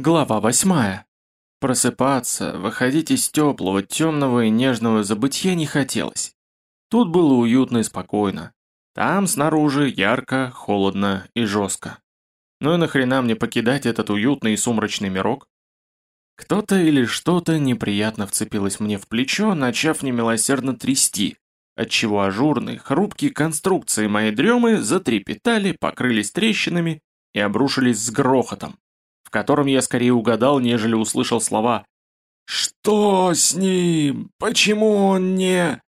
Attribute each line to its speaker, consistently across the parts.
Speaker 1: Глава восьмая. Просыпаться, выходить из теплого, темного и нежного забытья не хотелось. Тут было уютно и спокойно. Там снаружи ярко, холодно и жестко. Ну и нахрена мне покидать этот уютный и сумрачный мирок? Кто-то или что-то неприятно вцепилось мне в плечо, начав немилосердно трясти, отчего ажурные, хрупкие конструкции моей дремы затрепетали, покрылись трещинами и обрушились с грохотом в котором я скорее угадал, нежели услышал слова «Что с ним? Почему он не...»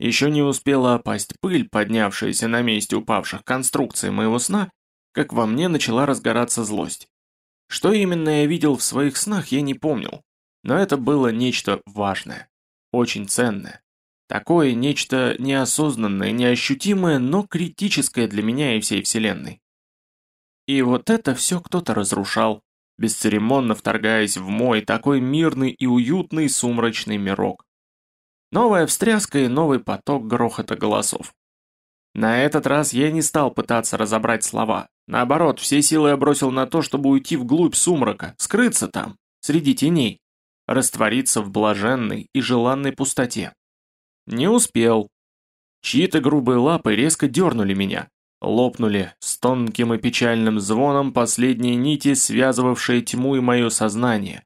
Speaker 1: Еще не успела опасть пыль, поднявшаяся на месте упавших конструкций моего сна, как во мне начала разгораться злость. Что именно я видел в своих снах, я не помнил, но это было нечто важное, очень ценное. Такое нечто неосознанное, неощутимое, но критическое для меня и всей Вселенной. И вот это все кто-то разрушал, бесцеремонно вторгаясь в мой такой мирный и уютный сумрачный мирок. Новая встряска и новый поток грохота голосов. На этот раз я не стал пытаться разобрать слова. Наоборот, все силы я бросил на то, чтобы уйти вглубь сумрака, скрыться там, среди теней, раствориться в блаженной и желанной пустоте. Не успел. Чьи-то грубые лапы резко дернули меня, Лопнули с тонким и печальным звоном последние нити, связывавшие тьму и мое сознание.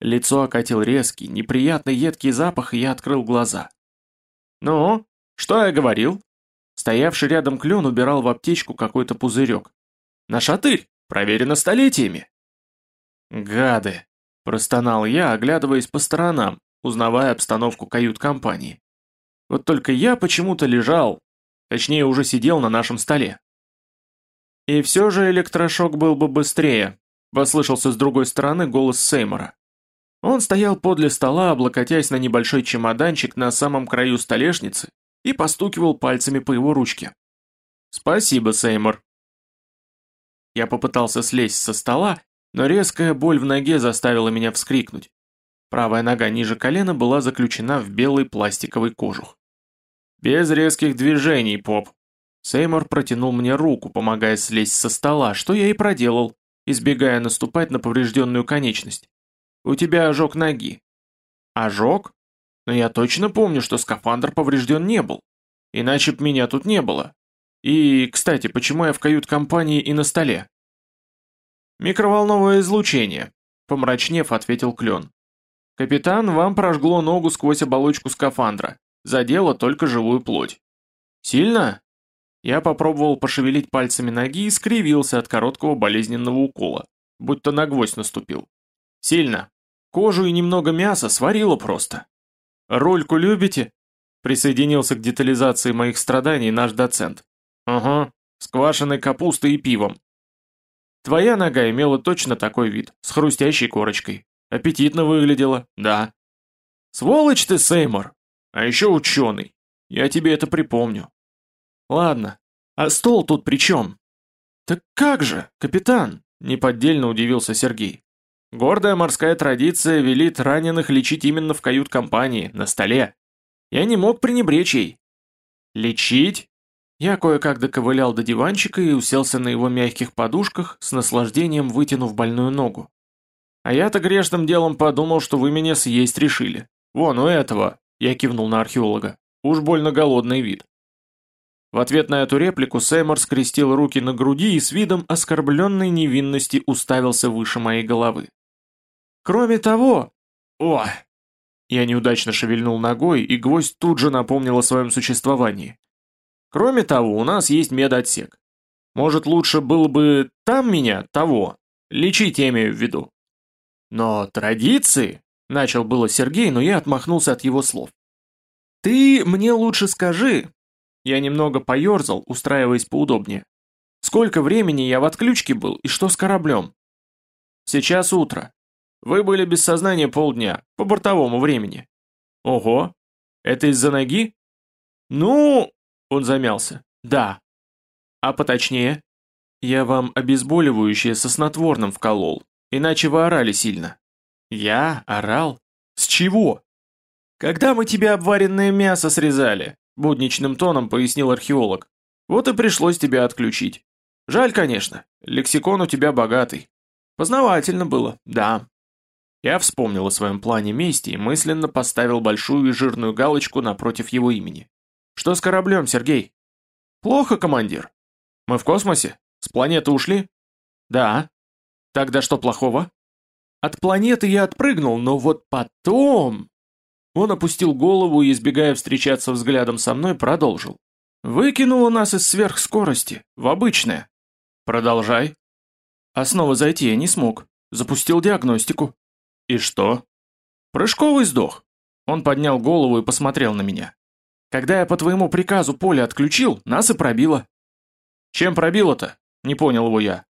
Speaker 1: Лицо окатил резкий, неприятный едкий запах, и я открыл глаза. «Ну, что я говорил?» Стоявший рядом клен убирал в аптечку какой-то пузырек. «На шатырь! Проверено столетиями!» «Гады!» – простонал я, оглядываясь по сторонам, узнавая обстановку кают-компании. Вот только я почему-то лежал, Точнее, уже сидел на нашем столе. «И все же электрошок был бы быстрее», — послышался с другой стороны голос Сеймора. Он стоял подле стола, облокотясь на небольшой чемоданчик на самом краю столешницы и постукивал пальцами по его ручке. «Спасибо, Сеймор». Я попытался слезть со стола, но резкая боль в ноге заставила меня вскрикнуть. Правая нога ниже колена была заключена в белый пластиковый кожух. «Без резких движений, поп!» Сеймор протянул мне руку, помогая слезть со стола, что я и проделал, избегая наступать на поврежденную конечность. «У тебя ожог ноги». «Ожог? Но я точно помню, что скафандр поврежден не был. Иначе б меня тут не было. И, кстати, почему я в кают-компании и на столе?» «Микроволновое излучение», — помрачнев, ответил Клен. «Капитан, вам прожгло ногу сквозь оболочку скафандра. Задело только живую плоть. Сильно? Я попробовал пошевелить пальцами ноги и скривился от короткого болезненного укола, будто на гвоздь наступил. Сильно. Кожу и немного мяса сварило просто. «Рульку любите?» Присоединился к детализации моих страданий наш доцент. «Ага, с квашеной капустой и пивом. Твоя нога имела точно такой вид, с хрустящей корочкой. Аппетитно выглядела, да. Сволочь ты, Сеймор! А еще ученый. Я тебе это припомню. Ладно, а стол тут при чем? Так как же, капитан? Неподдельно удивился Сергей. Гордая морская традиция велит раненых лечить именно в кают-компании, на столе. Я не мог пренебречь ей. Лечить? Я кое-как доковылял до диванчика и уселся на его мягких подушках, с наслаждением вытянув больную ногу. А я-то грешным делом подумал, что вы меня съесть решили. Вон у этого, я кивнул на археолога. Уж больно голодный вид. В ответ на эту реплику Сеймор скрестил руки на груди и с видом оскорбленной невинности уставился выше моей головы. Кроме того... О! Я неудачно шевельнул ногой, и гвоздь тут же напомнил о своем существовании. Кроме того, у нас есть медотсек. Может, лучше было бы там меня, того, лечить я имею в виду. Но традиции... Начал было Сергей, но я отмахнулся от его слов. «Ты мне лучше скажи...» Я немного поерзал, устраиваясь поудобнее. «Сколько времени я в отключке был и что с кораблем?» «Сейчас утро. Вы были без сознания полдня, по бортовому времени». «Ого! Это из-за ноги?» «Ну...» — он замялся. «Да». «А поточнее?» «Я вам обезболивающее со снотворным вколол, иначе вы орали сильно». «Я? Орал? С чего?» «Когда мы тебе обваренное мясо срезали», — будничным тоном пояснил археолог. «Вот и пришлось тебя отключить. Жаль, конечно, лексикон у тебя богатый». Познавательно было, да. Я вспомнил о своем плане мести и мысленно поставил большую и жирную галочку напротив его имени. Что с кораблем, Сергей? Плохо, командир. Мы в космосе? С планеты ушли? Да. Тогда что плохого? От планеты я отпрыгнул, но вот потом... Он опустил голову и, избегая встречаться взглядом со мной, продолжил. Выкинуло нас из сверхскорости, в обычное. Продолжай. А снова зайти я не смог. Запустил диагностику. И что? Прыжковый сдох. Он поднял голову и посмотрел на меня. Когда я по твоему приказу поле отключил, нас и пробило. Чем пробило-то? Не понял его я.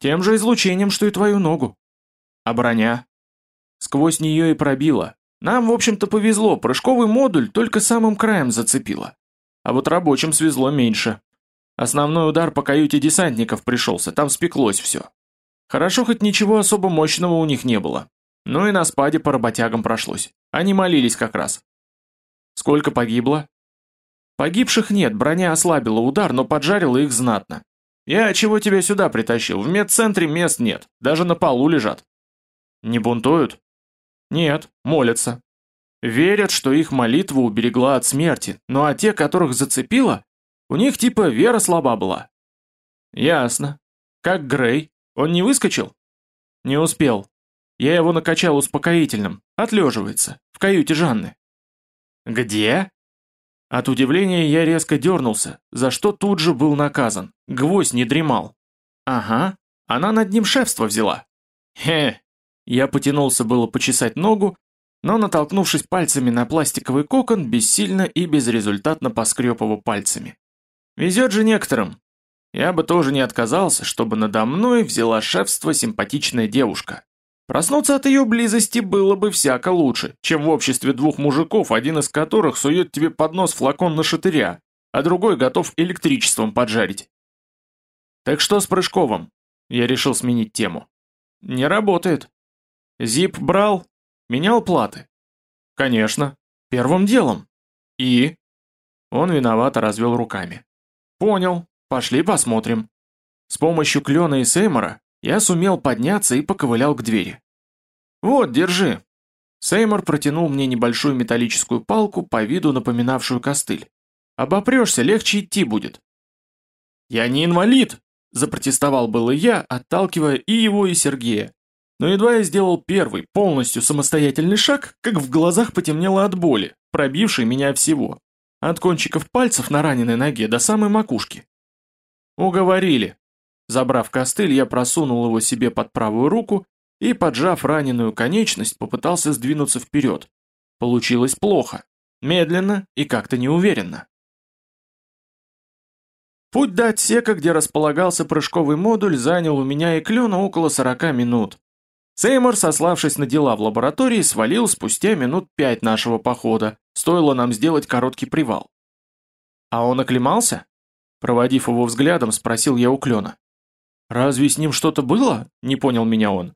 Speaker 1: Тем же излучением, что и твою ногу. А броня? Сквозь нее и пробило. Нам, в общем-то, повезло, прыжковый модуль только самым краем зацепило. А вот рабочим свезло меньше. Основной удар по каюте десантников пришелся, там спеклось все. Хорошо, хоть ничего особо мощного у них не было. Ну и на спаде по работягам прошлось. Они молились как раз. Сколько погибло? Погибших нет, броня ослабила удар, но поджарила их знатно. Я чего тебя сюда притащил? В медцентре мест нет, даже на полу лежат. Не бунтуют? Нет, молятся. Верят, что их молитва уберегла от смерти, ну а те, которых зацепило, у них типа вера слаба была. Ясно. Как Грей? Он не выскочил? Не успел. Я его накачал успокоительным. Отлеживается. В каюте Жанны. Где? От удивления я резко дернулся, за что тут же был наказан. Гвоздь не дремал. Ага, она над ним шефство взяла. Хе. Я потянулся было почесать ногу, но, натолкнувшись пальцами на пластиковый кокон, бессильно и безрезультатно поскреб его пальцами. Везет же некоторым. Я бы тоже не отказался, чтобы надо мной взяла шефство симпатичная девушка. Проснуться от ее близости было бы всяко лучше, чем в обществе двух мужиков, один из которых сует тебе под нос флакон на шатыря, а другой готов электричеством поджарить. Так что с Прыжковым? Я решил сменить тему. Не работает. Зип брал, Менял платы? Конечно. Первым делом. И? Он виновато развел руками. Понял. Пошли посмотрим. С помощью Клена и Сеймора я сумел подняться и поковылял к двери. Вот, держи. Сеймор протянул мне небольшую металлическую палку, по виду напоминавшую костыль. Обопрешься, легче идти будет. Я не инвалид, запротестовал было я, отталкивая и его, и Сергея. Но едва я сделал первый, полностью самостоятельный шаг, как в глазах потемнело от боли, пробившей меня всего. От кончиков пальцев на раненой ноге до самой макушки. Уговорили. Забрав костыль, я просунул его себе под правую руку и, поджав раненую конечность, попытался сдвинуться вперед. Получилось плохо. Медленно и как-то неуверенно. Путь до отсека, где располагался прыжковый модуль, занял у меня и клена около 40 минут. Сеймур, сославшись на дела в лаборатории, свалил спустя минут пять нашего похода, стоило нам сделать короткий привал. «А он оклемался?» Проводив его взглядом, спросил я у Клена. «Разве с ним что-то было?» – не понял меня он.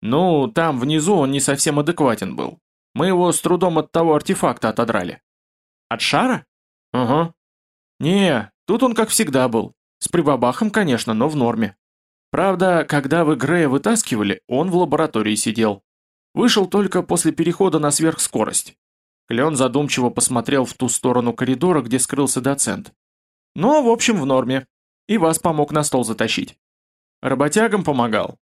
Speaker 1: «Ну, там внизу он не совсем адекватен был. Мы его с трудом от того артефакта отодрали». «От шара?» «Угу». «Не, тут он как всегда был. С прибабахом, конечно, но в норме. Правда, когда вы Грея вытаскивали, он в лаборатории сидел. Вышел только после перехода на сверхскорость. Клен задумчиво посмотрел в ту сторону коридора, где скрылся доцент. Но, в общем, в норме. И вас помог на стол затащить. Работягам помогал?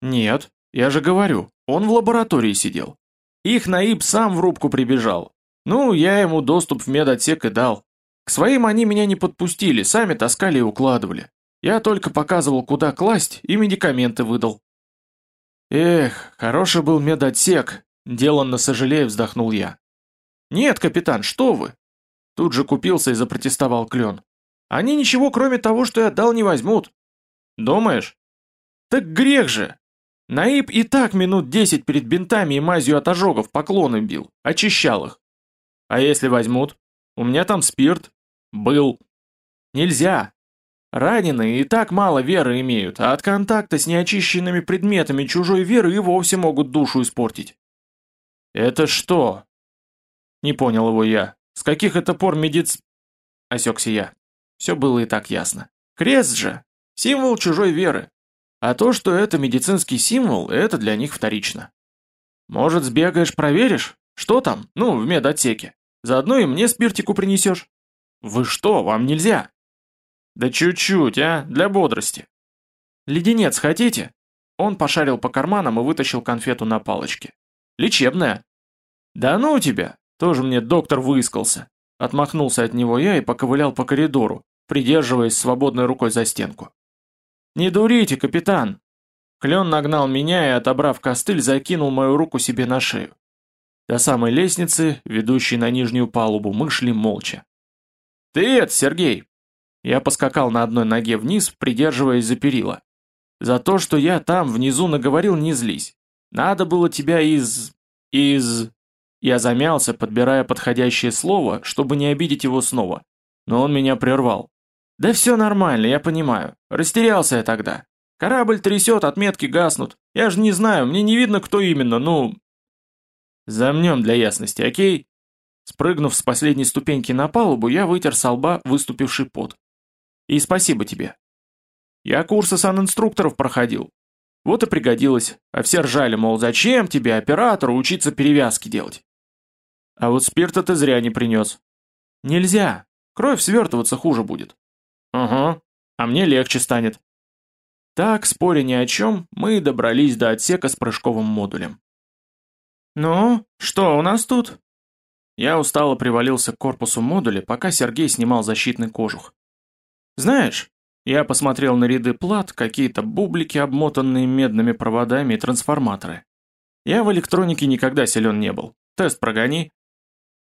Speaker 1: Нет, я же говорю, он в лаборатории сидел. Их Наиб сам в рубку прибежал. Ну, я ему доступ в медотсек и дал. К своим они меня не подпустили, сами таскали и укладывали. Я только показывал, куда класть, и медикаменты выдал. Эх, хороший был медотсек, деланно сожалея вздохнул я. Нет, капитан, что вы? Тут же купился и запротестовал Клен. Они ничего, кроме того, что я дал, не возьмут. Думаешь? Так грех же. Наиб и так минут десять перед бинтами и мазью от ожогов поклоны бил, очищал их. А если возьмут? У меня там спирт. Был. Нельзя. Раненые и так мало веры имеют, а от контакта с неочищенными предметами чужой веры и вовсе могут душу испортить. «Это что?» Не понял его я. «С каких это пор медиц...» Осекся я. Все было и так ясно. «Крест же! Символ чужой веры. А то, что это медицинский символ, это для них вторично. Может, сбегаешь, проверишь? Что там? Ну, в медотсеке. Заодно и мне спиртику принесешь. Вы что, вам нельзя? Да чуть-чуть, а, для бодрости. Леденец хотите? Он пошарил по карманам и вытащил конфету на палочке. Лечебная. Да ну тебя, тоже мне доктор выискался. Отмахнулся от него я и поковылял по коридору, придерживаясь свободной рукой за стенку. «Не дурите, капитан!» Клен нагнал меня и, отобрав костыль, закинул мою руку себе на шею. До самой лестницы, ведущей на нижнюю палубу, мы шли молча. «Ты это, Сергей!» Я поскакал на одной ноге вниз, придерживаясь за перила. «За то, что я там внизу наговорил, не злись. Надо было тебя из... из...» Я замялся, подбирая подходящее слово, чтобы не обидеть его снова. Но он меня прервал. «Да все нормально, я понимаю. Растерялся я тогда. Корабль трясет, отметки гаснут. Я же не знаю, мне не видно, кто именно, ну...» «Замнем для ясности, окей?» Спрыгнув с последней ступеньки на палубу, я вытер со лба выступивший пот. «И спасибо тебе. Я курсы санинструкторов проходил. Вот и пригодилось. А все ржали, мол, зачем тебе, оператору, учиться перевязки делать? А вот спирта ты зря не принес. Нельзя. Кровь свертываться хуже будет. Угу. А мне легче станет. Так, споря ни о чем, мы добрались до отсека с прыжковым модулем. «Ну, что у нас тут?» Я устало привалился к корпусу модуля, пока Сергей снимал защитный кожух. «Знаешь, я посмотрел на ряды плат, какие-то бублики, обмотанные медными проводами и трансформаторы. Я в электронике никогда силен не был. Тест прогони.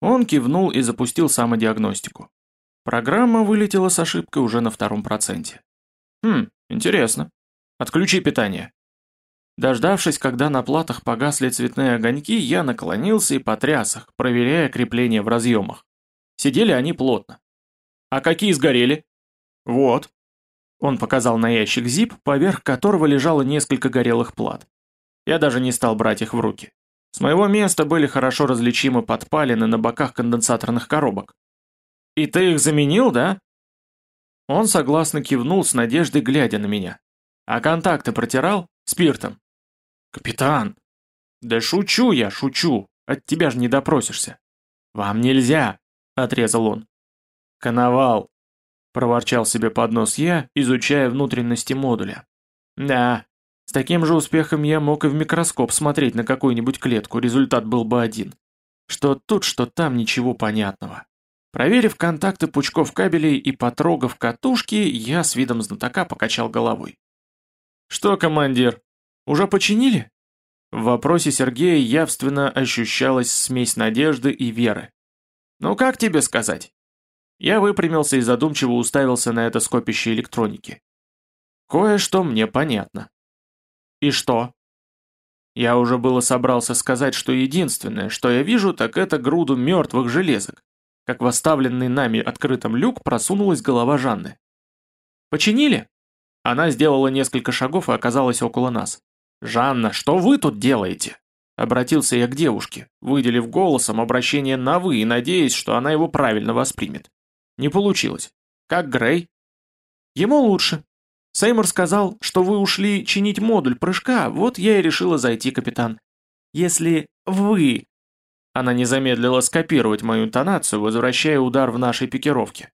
Speaker 1: Он кивнул и запустил самодиагностику. Программа вылетела с ошибкой уже на втором проценте. Хм, интересно. Отключи питание. Дождавшись, когда на платах погасли цветные огоньки, я наклонился и потряс их, проверяя крепление в разъемах. Сидели они плотно. А какие сгорели? Вот. Он показал на ящик зип, поверх которого лежало несколько горелых плат. Я даже не стал брать их в руки. С моего места были хорошо различимы подпалины на боках конденсаторных коробок. «И ты их заменил, да?» Он согласно кивнул с надеждой, глядя на меня. «А контакты протирал? Спиртом?» «Капитан!» «Да шучу я, шучу! От тебя же не допросишься!» «Вам нельзя!» — отрезал он. «Коновал!» — проворчал себе под нос я, изучая внутренности модуля. «Да, с таким же успехом я мог и в микроскоп смотреть на какую-нибудь клетку, результат был бы один. Что тут, что там, ничего понятного. Проверив контакты пучков кабелей и потрогав катушки, я с видом знатока покачал головой. «Что, командир, уже починили?» В вопросе Сергея явственно ощущалась смесь надежды и веры. «Ну как тебе сказать?» Я выпрямился и задумчиво уставился на это скопище электроники. Кое-что мне понятно. И что? Я уже было собрался сказать, что единственное, что я вижу, так это груду мертвых железок, как в оставленный нами открытым люк просунулась голова Жанны. «Починили?» Она сделала несколько шагов и оказалась около нас. «Жанна, что вы тут делаете?» Обратился я к девушке, выделив голосом обращение на «вы» и надеясь, что она его правильно воспримет. Не получилось. Как Грей? Ему лучше, Сеймур сказал, что вы ушли чинить модуль прыжка, вот я и решила зайти, капитан. Если вы...» Она не замедлила скопировать мою интонацию, возвращая удар в нашей пикировке.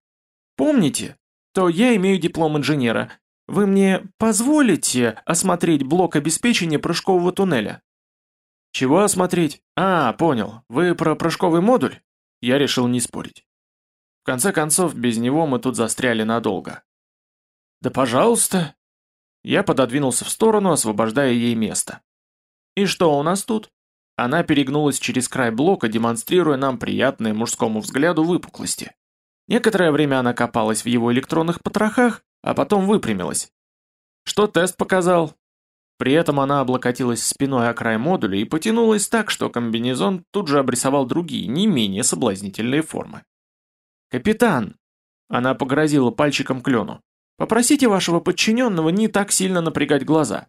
Speaker 1: «Помните, то я имею диплом инженера. Вы мне позволите осмотреть блок обеспечения прыжкового туннеля?» «Чего осмотреть? А, понял. Вы про прыжковый модуль?» Я решил не спорить. Конце концов, без него мы тут застряли надолго. «Да пожалуйста!» Я пододвинулся в сторону, освобождая ей место. «И что у нас тут?» Она перегнулась через край блока, демонстрируя нам приятные мужскому взгляду выпуклости. Некоторое время она копалась в его электронных потрохах, а потом выпрямилась. Что тест показал? При этом она облокотилась спиной о край модуля и потянулась так, что комбинезон тут же обрисовал другие, не менее соблазнительные формы. «Капитан!» Она погрозила пальчиком клену. Попросите вашего подчиненного не так сильно напрягать глаза.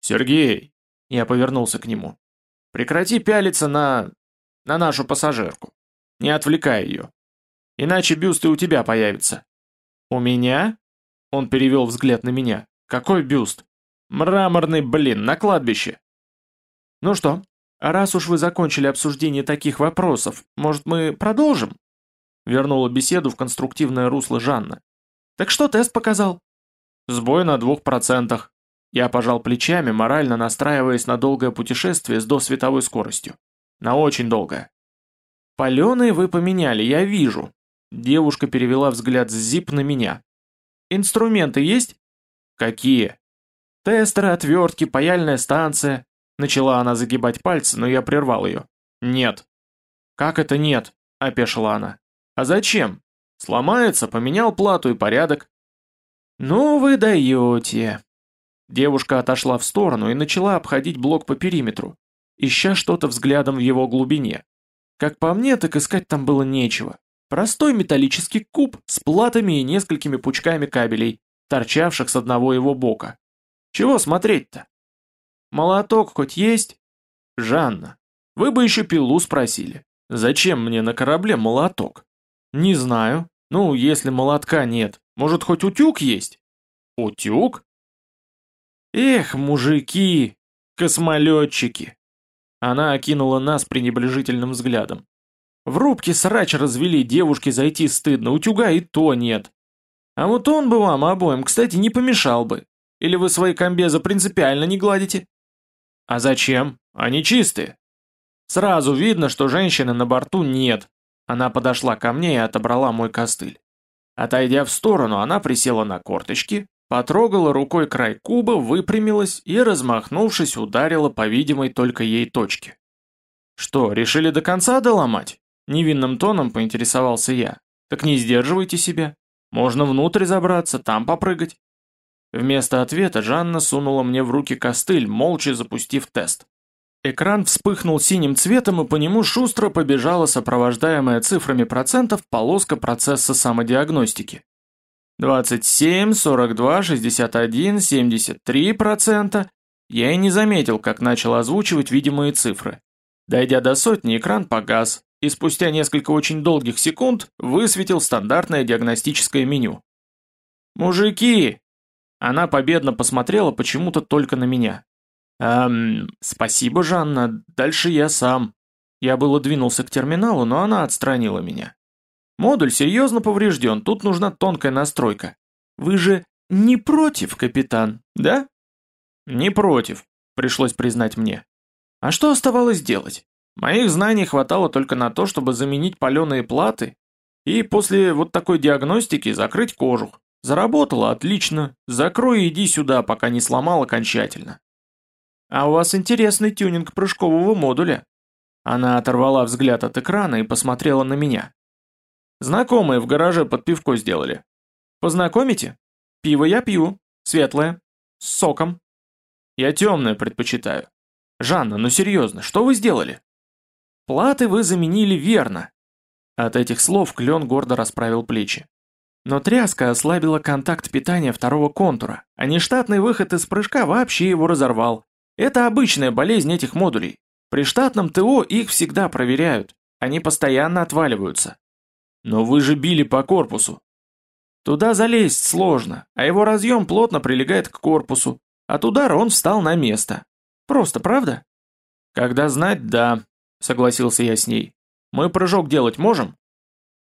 Speaker 1: Сергей, я повернулся к нему. Прекрати пялиться на... на нашу пассажирку. Не отвлекай ее. Иначе бюст и у тебя появится. У меня? Он перевел взгляд на меня. Какой бюст? Мраморный блин, на кладбище. Ну что, раз уж вы закончили обсуждение таких вопросов, может мы продолжим? Вернула беседу в конструктивное русло Жанна. Так что тест показал? Сбой на двух процентах. Я пожал плечами, морально настраиваясь на долгое путешествие с досветовой скоростью. На очень долгое. Паленые вы поменяли, я вижу. Девушка перевела взгляд с зип на меня. Инструменты есть? Какие? Тестеры, отвертки, паяльная станция. Начала она загибать пальцы, но я прервал ее. Нет. Как это нет? Опешила она. А зачем? Сломается, поменял плату и порядок. Ну вы даете. Девушка отошла в сторону и начала обходить блок по периметру, ища что-то взглядом в его глубине. Как по мне, так искать там было нечего. Простой металлический куб с платами и несколькими пучками кабелей, торчавших с одного его бока. Чего смотреть-то? Молоток хоть есть? Жанна, вы бы еще пилу спросили. Зачем мне на корабле молоток? Не знаю. Ну, если молотка нет, может хоть утюг есть? Утюг? Эх, мужики, космолетчики. Она окинула нас пренебрежительным взглядом. В рубке срач развели, девушке зайти стыдно, утюга и то нет. А вот он бы вам обоим, кстати, не помешал бы. Или вы свои комбезы принципиально не гладите? А зачем? Они чистые. Сразу видно, что женщины на борту нет. Она подошла ко мне и отобрала мой костыль. Отойдя в сторону, она присела на корточки, потрогала рукой край куба, выпрямилась и, размахнувшись, ударила по видимой только ей точке. «Что, решили до конца доломать?» Невинным тоном поинтересовался я. «Так не сдерживайте себя. Можно внутрь забраться, там попрыгать». Вместо ответа Жанна сунула мне в руки костыль, молча запустив тест. Экран вспыхнул синим цветом, и по нему шустро побежала сопровождаемая цифрами процентов полоска процесса самодиагностики. 27, 42, 61, 73%. Я и не заметил, как начал озвучивать видимые цифры. Дойдя до сотни, экран погас, и спустя несколько очень долгих секунд высветил стандартное диагностическое меню. «Мужики!» Она победно посмотрела почему-то только на меня. «Эм, спасибо, Жанна, дальше я сам». Я было двинулся к терминалу, но она отстранила меня. «Модуль серьезно поврежден, тут нужна тонкая настройка. Вы же не против, капитан, да?» «Не против», пришлось признать мне. А что оставалось делать? Моих знаний хватало только на то, чтобы заменить паленые платы и после вот такой диагностики закрыть кожух. Заработало отлично, закрой и иди сюда, пока не сломал окончательно. А у вас интересный тюнинг прыжкового модуля. Она оторвала взгляд от экрана и посмотрела на меня. Знакомые в гараже под пивко сделали. Познакомите? Пиво я пью, светлое, с соком. Я темное предпочитаю. Жанна, ну серьезно, что вы сделали? Платы вы заменили верно. От этих слов клен гордо расправил плечи. Но тряска ослабила контакт питания второго контура, а нештатный выход из прыжка вообще его разорвал. Это обычная болезнь этих модулей. При штатном ТО их всегда проверяют, они постоянно отваливаются. Но вы же били по корпусу. Туда залезть сложно, а его разъем плотно прилегает к корпусу. От удара он встал на место. Просто, правда? Когда знать, да, согласился я с ней. Мы прыжок делать можем?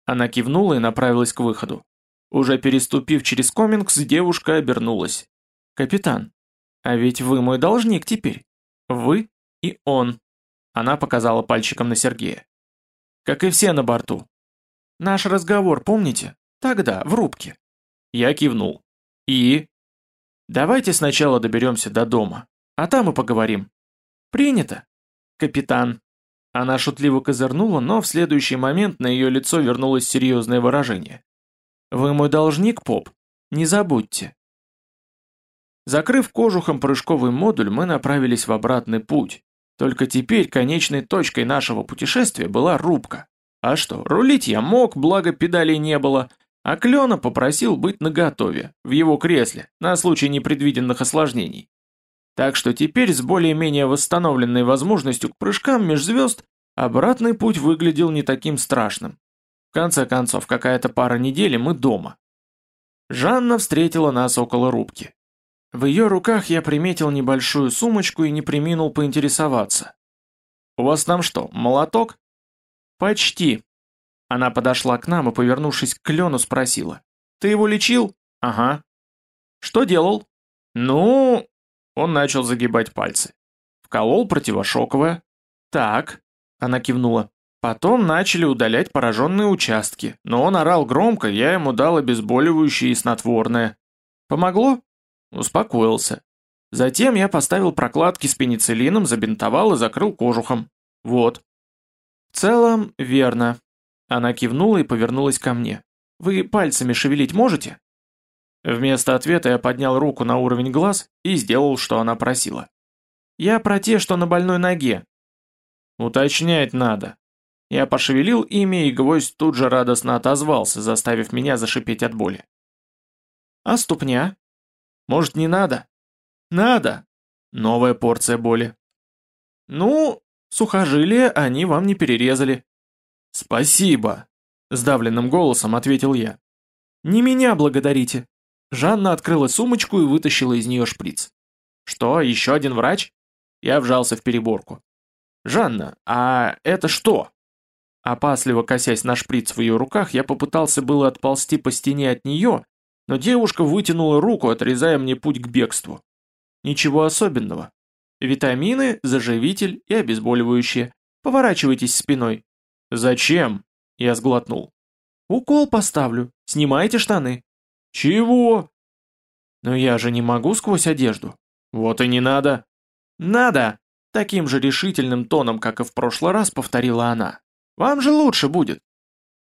Speaker 1: Она кивнула и направилась к выходу. Уже переступив через комингс, девушка обернулась. «Капитан, а ведь вы мой должник теперь. Вы и он. Она показала пальчиком на Сергея. Как и все на борту. Наш разговор, помните? Тогда, в рубке. Я кивнул. И? Давайте сначала доберемся до дома, а там и поговорим. Принято. Капитан. Она шутливо козырнула, но в следующий момент на ее лицо вернулось серьезное выражение. Вы мой должник, поп. Не забудьте. Закрыв кожухом прыжковый модуль, мы направились в обратный путь. Только теперь конечной точкой нашего путешествия была рубка. А что, рулить я мог, благо педалей не было, а Клена попросил быть наготове, в его кресле, на случай непредвиденных осложнений. Так что теперь с более-менее восстановленной возможностью к прыжкам межзвезд обратный путь выглядел не таким страшным. В конце концов, какая-то пара недель мы дома. Жанна встретила нас около рубки. В ее руках я приметил небольшую сумочку и не приминул поинтересоваться. «У вас там что, молоток?» «Почти». Она подошла к нам и, повернувшись к клену, спросила. «Ты его лечил?» «Ага». «Что делал?» «Ну...» Он начал загибать пальцы. «Вколол противошоковое». «Так». Она кивнула. Потом начали удалять пораженные участки, но он орал громко, я ему дал обезболивающее и снотворное. Помогло? Успокоился. Затем я поставил прокладки с пенициллином, забинтовал и закрыл кожухом. Вот. В целом, верно. Она кивнула и повернулась ко мне. Вы пальцами шевелить можете? Вместо ответа я поднял руку на уровень глаз и сделал, что она просила. Я про те, что на больной ноге. Уточнять надо. Я пошевелил ими, и гвоздь тут же радостно отозвался, заставив меня зашипеть от боли. «А ступня?» «Может, не надо?» «Надо!» Новая порция боли. «Ну, сухожилия они вам не перерезали». «Спасибо!» – сдавленным голосом ответил я. «Не меня благодарите». Жанна открыла сумочку и вытащила из нее шприц. «Что, еще один врач?» Я вжался в переборку. «Жанна, а это что?» Опасливо косясь на шприц в ее руках, я попытался было отползти по стене от нее, но девушка вытянула руку, отрезая мне путь к бегству. Ничего особенного. Витамины, заживитель и обезболивающее. Поворачивайтесь спиной. Зачем? Я сглотнул. Укол поставлю. Снимайте штаны. Чего? Но я же не могу сквозь одежду. Вот и не надо. Надо! Таким же решительным тоном, как и в прошлый раз, повторила она. Вам же лучше будет.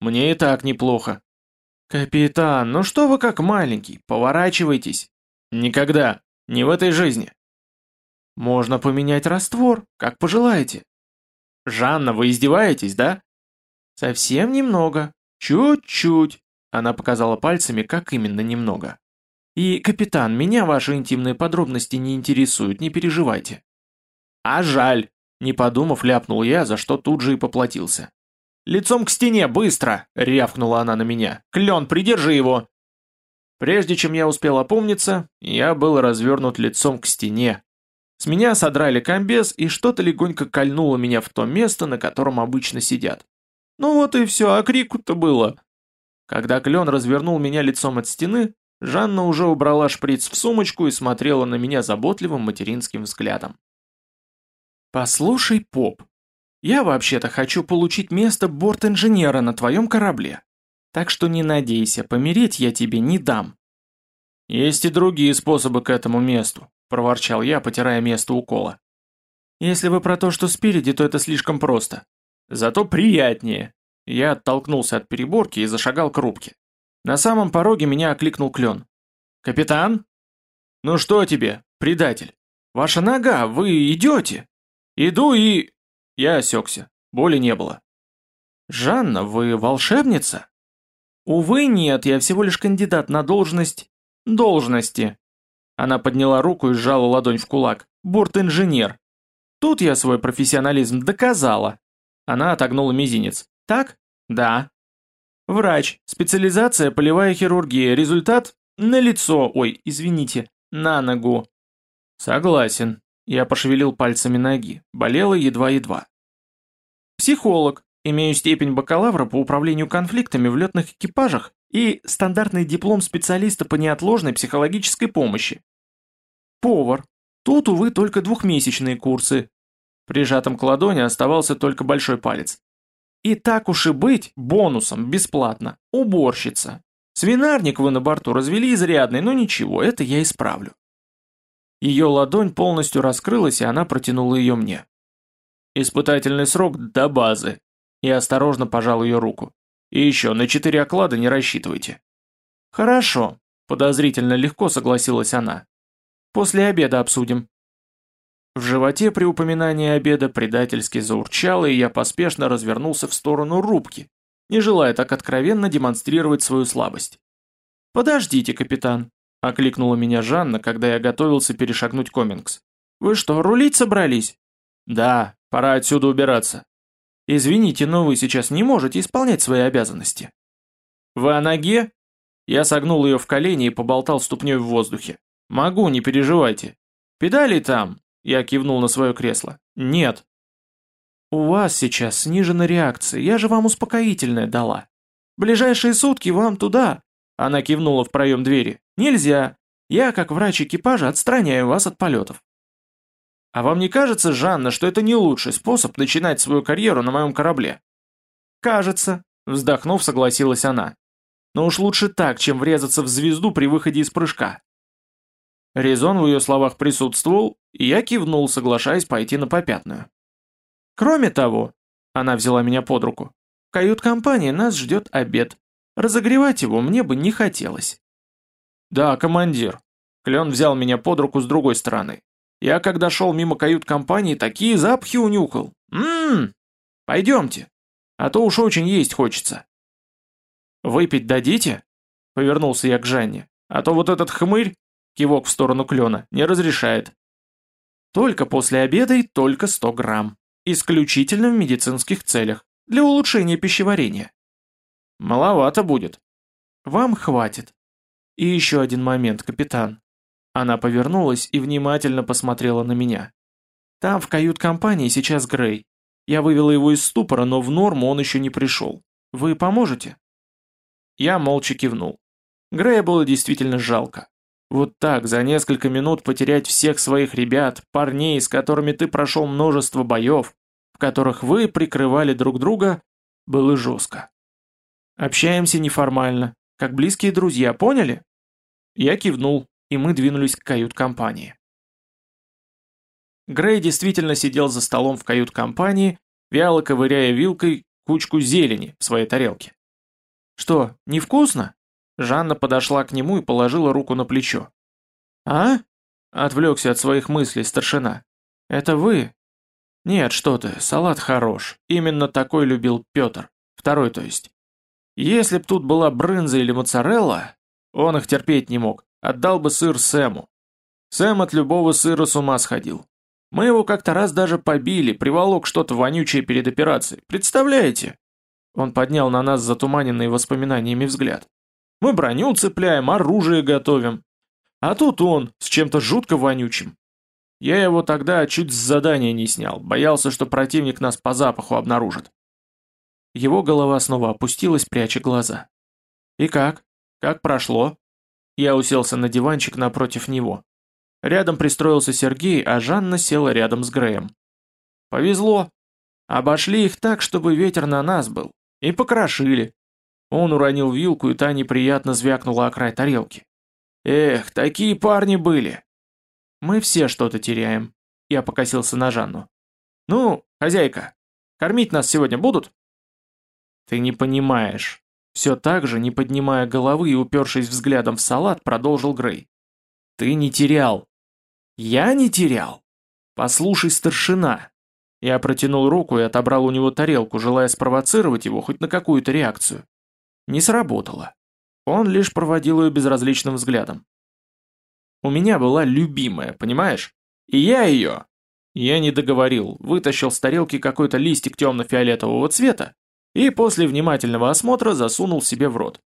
Speaker 1: Мне и так неплохо. Капитан, ну что вы как маленький, поворачивайтесь. Никогда, не в этой жизни. Можно поменять раствор, как пожелаете. Жанна, вы издеваетесь, да? Совсем немного. Чуть-чуть. Она показала пальцами, как именно немного. И, капитан, меня ваши интимные подробности не интересуют, не переживайте. А жаль, не подумав, ляпнул я, за что тут же и поплатился. «Лицом к стене, быстро!» — рявкнула она на меня. «Клен, придержи его!» Прежде чем я успел опомниться, я был развернут лицом к стене. С меня содрали комбез, и что-то легонько кольнуло меня в то место, на котором обычно сидят. Ну вот и все, а крику-то было. Когда клен развернул меня лицом от стены, Жанна уже убрала шприц в сумочку и смотрела на меня заботливым материнским взглядом. «Послушай, поп, я вообще-то хочу получить место борт-инженера на твоем корабле. Так что не надейся, помереть я тебе не дам». «Есть и другие способы к этому месту», – проворчал я, потирая место укола. «Если вы про то, что спереди, то это слишком просто. Зато приятнее». Я оттолкнулся от переборки и зашагал к рубке. На самом пороге меня окликнул клен. «Капитан?» «Ну что тебе, предатель? Ваша нога, вы идете?» «Иду и...» Я осекся. Боли не было. «Жанна, вы волшебница?» «Увы, нет, я всего лишь кандидат на должность... должности». Она подняла руку и сжала ладонь в кулак. «Борт-инженер». Тут я свой профессионализм доказала. Она отогнула мизинец. «Так?» «Да». «Врач. Специализация полевая хирургия. Результат? На лицо. Ой, извините. На ногу». «Согласен», я пошевелил пальцами ноги, болело едва-едва. Психолог, имею степень бакалавра по управлению конфликтами в летных экипажах и стандартный диплом специалиста по неотложной психологической помощи. Повар. Тут, увы, только двухмесячные курсы. Прижатым к ладони оставался только большой палец. И так уж и быть, бонусом, бесплатно. Уборщица. Свинарник вы на борту развели изрядный, но ничего, это я исправлю. Ее ладонь полностью раскрылась, и она протянула ее мне. Испытательный срок до базы. Я осторожно пожал ее руку. И еще, на четыре оклада не рассчитывайте. Хорошо, подозрительно легко согласилась она. После обеда обсудим. В животе при упоминании обеда предательски заурчало, и я поспешно развернулся в сторону рубки, не желая так откровенно демонстрировать свою слабость. «Подождите, капитан», — окликнула меня Жанна, когда я готовился перешагнуть Комингс. «Вы что, рулить собрались?» «Да, пора отсюда убираться». «Извините, но вы сейчас не можете исполнять свои обязанности». «Вы о ноге?» Я согнул ее в колени и поболтал ступней в воздухе. «Могу, не переживайте. Педали там?» Я кивнул на свое кресло. «Нет». «У вас сейчас снижена реакция, я же вам успокоительное дала. Ближайшие сутки вам туда». Она кивнула в проем двери. «Нельзя. Я, как врач экипажа, отстраняю вас от полетов». «А вам не кажется, Жанна, что это не лучший способ начинать свою карьеру на моем корабле?» «Кажется», — вздохнув, согласилась она. «Но уж лучше так, чем врезаться в звезду при выходе из прыжка». Резон в ее словах присутствовал, и я кивнул, соглашаясь пойти на попятную. «Кроме того», — она взяла меня под руку, — «в кают-компании нас ждет обед. Разогревать его мне бы не хотелось». «Да, командир». Клен взял меня под руку с другой стороны. Я, когда шел мимо кают-компании, такие запахи унюхал. Ммм, пойдемте. А то уж очень есть хочется. «Выпить дадите?» — повернулся я к Жанне. «А то вот этот хмырь, кивок в сторону клена, не разрешает». «Только после обеда и только 100 грамм. Исключительно в медицинских целях, для улучшения пищеварения». «Маловато будет». «Вам хватит. И еще один момент, капитан». Она повернулась и внимательно посмотрела на меня. «Там в кают-компании сейчас Грей. Я вывела его из ступора, но в норму он еще не пришел. Вы поможете?» Я молча кивнул. Грея было действительно жалко. Вот так, за несколько минут потерять всех своих ребят, парней, с которыми ты прошел множество боев, в которых вы прикрывали друг друга, было жестко. Общаемся неформально, как близкие друзья, поняли? Я кивнул, и мы двинулись к кают-компании. Грей действительно сидел за столом в кают-компании, вяло ковыряя вилкой кучку зелени в своей тарелке. «Что, невкусно?» Жанна подошла к нему и положила руку на плечо. «А?» — отвлекся от своих мыслей старшина. «Это вы?» «Нет, что ты, салат хорош. Именно такой любил Петр. Второй, то есть. Если б тут была брынза или моцарелла, он их терпеть не мог, отдал бы сыр Сэму. Сэм от любого сыра с ума сходил. Мы его как-то раз даже побили, приволок что-то вонючее перед операцией. Представляете? Он поднял на нас затуманенный воспоминаниями взгляд. Мы броню цепляем, оружие готовим. А тут он, с чем-то жутко вонючим. Я его тогда чуть с задания не снял, боялся, что противник нас по запаху обнаружит. Его голова снова опустилась, пряча глаза. «И как? Как прошло?» Я уселся на диванчик напротив него. Рядом пристроился Сергей, а Жанна села рядом с Греем. «Повезло. Обошли их так, чтобы ветер на нас был. И покрошили. Он уронил вилку, и та неприятно звякнула о край тарелки. Эх, такие парни были. Мы все что-то теряем. Я покосился на Жанну. Ну, хозяйка, кормить нас сегодня будут? Ты не понимаешь. Все так же, не поднимая головы и упершись взглядом в салат, продолжил Грей. Ты не терял. Я не терял. Послушай, старшина. Я протянул руку и отобрал у него тарелку, желая спровоцировать его хоть на какую-то реакцию. Не сработало. Он лишь проводил ее безразличным взглядом. У меня была любимая, понимаешь? И я ее... Я не договорил, вытащил с тарелки какой-то листик темно-фиолетового цвета и после внимательного осмотра засунул себе в рот.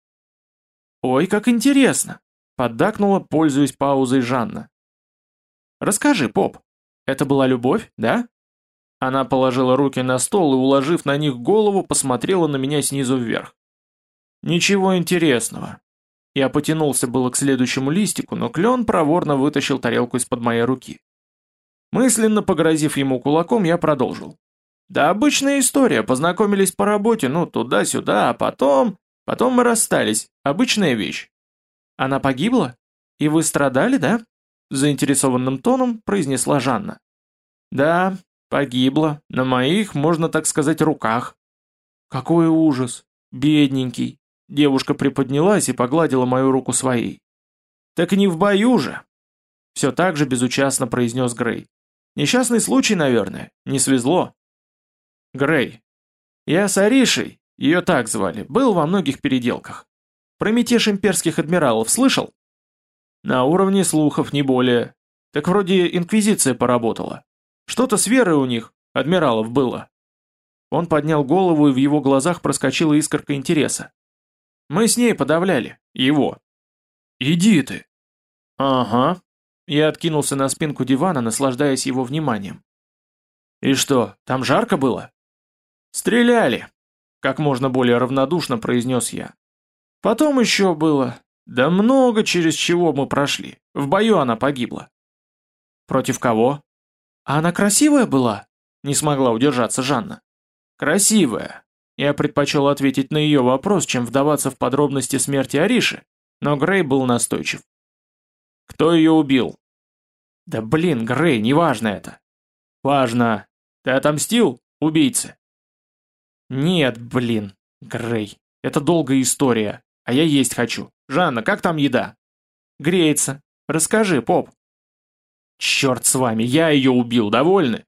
Speaker 1: «Ой, как интересно!» — поддакнула, пользуясь паузой Жанна. Расскажи, Поп, это была любовь, да? Она положила руки на стол и, уложив на них голову, посмотрела на меня снизу вверх. Ничего интересного. Я потянулся было к следующему листику, но клен проворно вытащил тарелку из-под моей руки. Мысленно погрозив ему кулаком, я продолжил. Да обычная история, познакомились по работе, ну, туда-сюда, а потом... Потом мы расстались, обычная вещь. Она погибла? И вы страдали, да? заинтересованным тоном произнесла Жанна. «Да, погибла, на моих, можно так сказать, руках». «Какой ужас! Бедненький!» Девушка приподнялась и погладила мою руку своей. «Так не в бою же!» Все так же безучастно произнес Грей. «Несчастный случай, наверное, не свезло». «Грей, я с Аришей, ее так звали, был во многих переделках. Про мятеж имперских адмиралов слышал?» На уровне слухов, не более. Так вроде инквизиция поработала. Что-то с верой у них, адмиралов, было. Он поднял голову, и в его глазах проскочила искорка интереса. Мы с ней подавляли. Его. Иди ты. Ага. Я откинулся на спинку дивана, наслаждаясь его вниманием. «И что, там жарко было?» «Стреляли», — как можно более равнодушно произнес я. «Потом еще было. Да много через чего мы прошли. В бою она погибла». «Против кого?» «А она красивая была?» — не смогла удержаться Жанна. «Красивая». Я предпочел ответить на ее вопрос, чем вдаваться в подробности смерти Ариши, но Грей был настойчив. «Кто ее убил?» «Да блин, Грей, неважно это». «Важно. Ты отомстил, убийце?» «Нет, блин, Грей, это долгая история, а я есть хочу. Жанна, как там еда?» «Греется. Расскажи, поп». «Черт с вами, я ее убил, довольны?»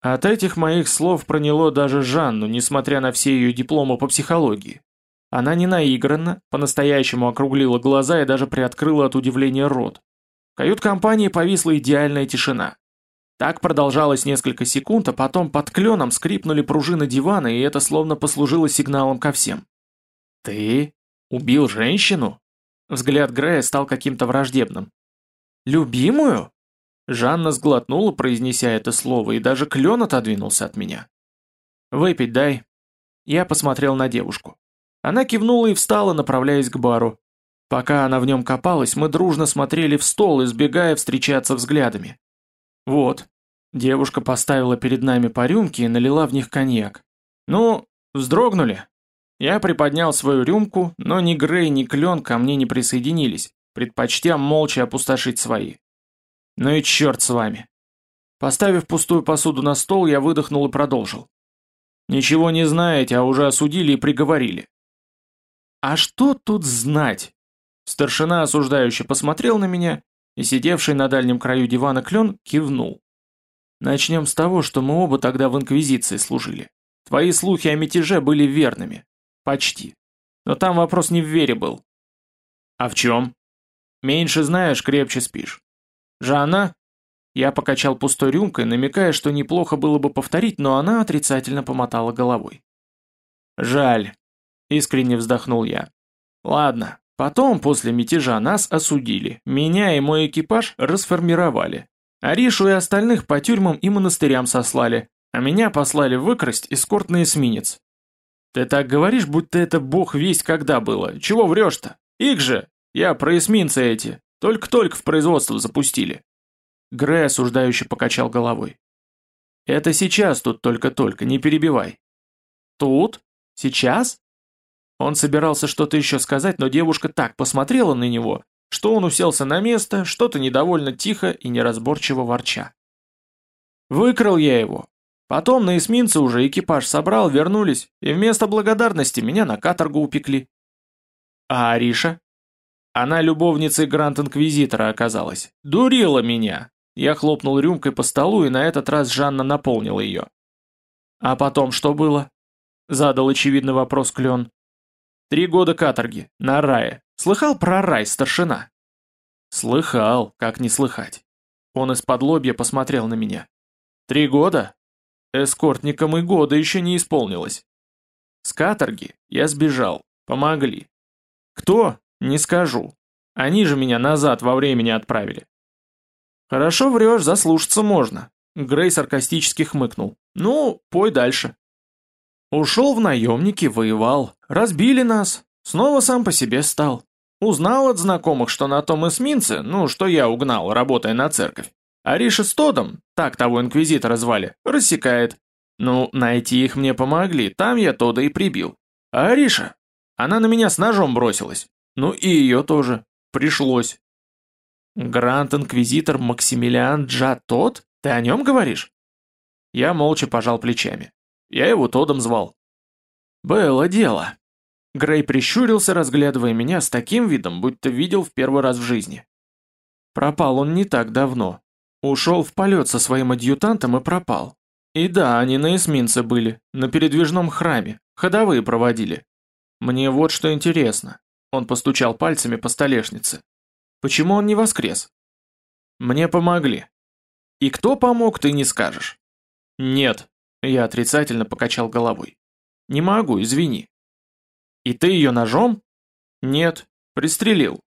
Speaker 1: От этих моих слов проняло даже Жанну, несмотря на все ее дипломы по психологии. Она не наигранно, по-настоящему округлила глаза и даже приоткрыла от удивления рот. В кают-компании повисла идеальная тишина. Так продолжалось несколько секунд, а потом под кленом скрипнули пружины дивана, и это словно послужило сигналом ко всем. «Ты убил женщину?» Взгляд Грея стал каким-то враждебным. «Любимую?» Жанна сглотнула, произнеся это слово, и даже клен отодвинулся от меня. «Выпить дай». Я посмотрел на девушку. Она кивнула и встала, направляясь к бару. Пока она в нем копалась, мы дружно смотрели в стол, избегая встречаться взглядами. Вот. Девушка поставила перед нами по рюмке и налила в них коньяк. Ну, вздрогнули. Я приподнял свою рюмку, но ни Грей, ни Клен ко мне не присоединились, предпочтя молча опустошить свои. Ну и черт с вами. Поставив пустую посуду на стол, я выдохнул и продолжил. Ничего не знаете, а уже осудили и приговорили. «А что тут знать?» Старшина осуждающе посмотрел на меня, и сидевший на дальнем краю дивана клен кивнул. «Начнем с того, что мы оба тогда в Инквизиции служили. Твои слухи о мятеже были верными. Почти. Но там вопрос не в вере был». «А в чем?» «Меньше знаешь, крепче спишь». «Жанна?» Я покачал пустой рюмкой, намекая, что неплохо было бы повторить, но она отрицательно помотала головой. «Жаль. Искренне вздохнул я. Ладно, потом после мятежа нас осудили, меня и мой экипаж расформировали. Аришу и остальных по тюрьмам и монастырям сослали, а меня послали выкрасть эскортный эсминец. Ты так говоришь, будто это бог весть когда было. Чего врешь-то? Их же! Я про эсминцы эти. Только-только в производство запустили. Грей осуждающе покачал головой. Это сейчас тут только-только, не перебивай. Тут? Сейчас? Он собирался что-то еще сказать, но девушка так посмотрела на него, что он уселся на место, что-то недовольно тихо и неразборчиво ворча. Выкрал я его. Потом на эсминце уже экипаж собрал, вернулись, и вместо благодарности меня на каторгу упекли. А Ариша? Она любовницей Гранд-Инквизитора оказалась. Дурила меня. Я хлопнул рюмкой по столу, и на этот раз Жанна наполнила ее. А потом что было? Задал очевидный вопрос Клен. Три года каторги, на рае. Слыхал про рай, старшина?» «Слыхал, как не слыхать». Он из-под лобья посмотрел на меня. «Три года? Эскортникам и года еще не исполнилось. С каторги я сбежал, помогли. Кто? Не скажу. Они же меня назад во времени отправили». «Хорошо врешь, заслушаться можно», — Грей саркастически хмыкнул. «Ну, пой дальше». Ушел в наемники, воевал. Разбили нас. Снова сам по себе стал. Узнал от знакомых, что на том эсминце, ну, что я угнал, работая на церковь. Ариша с Тодом, так того инквизитора звали, рассекает. Ну, найти их мне помогли, там я Тода и прибил. А Ариша? Она на меня с ножом бросилась. Ну и ее тоже. Пришлось. Грант-инквизитор Максимилиан Джа Тод? Ты о нем говоришь? Я молча пожал плечами. Я его Тодом звал. Было дело. Грей прищурился, разглядывая меня с таким видом, будто видел в первый раз в жизни. Пропал он не так давно. Ушел в полет со своим адъютантом и пропал. И да, они на эсминце были, на передвижном храме, ходовые проводили. Мне вот что интересно. Он постучал пальцами по столешнице. Почему он не воскрес? Мне помогли. И кто помог, ты не скажешь. Нет, я отрицательно покачал головой. «Не могу, извини». «И ты ее ножом?» «Нет, пристрелил».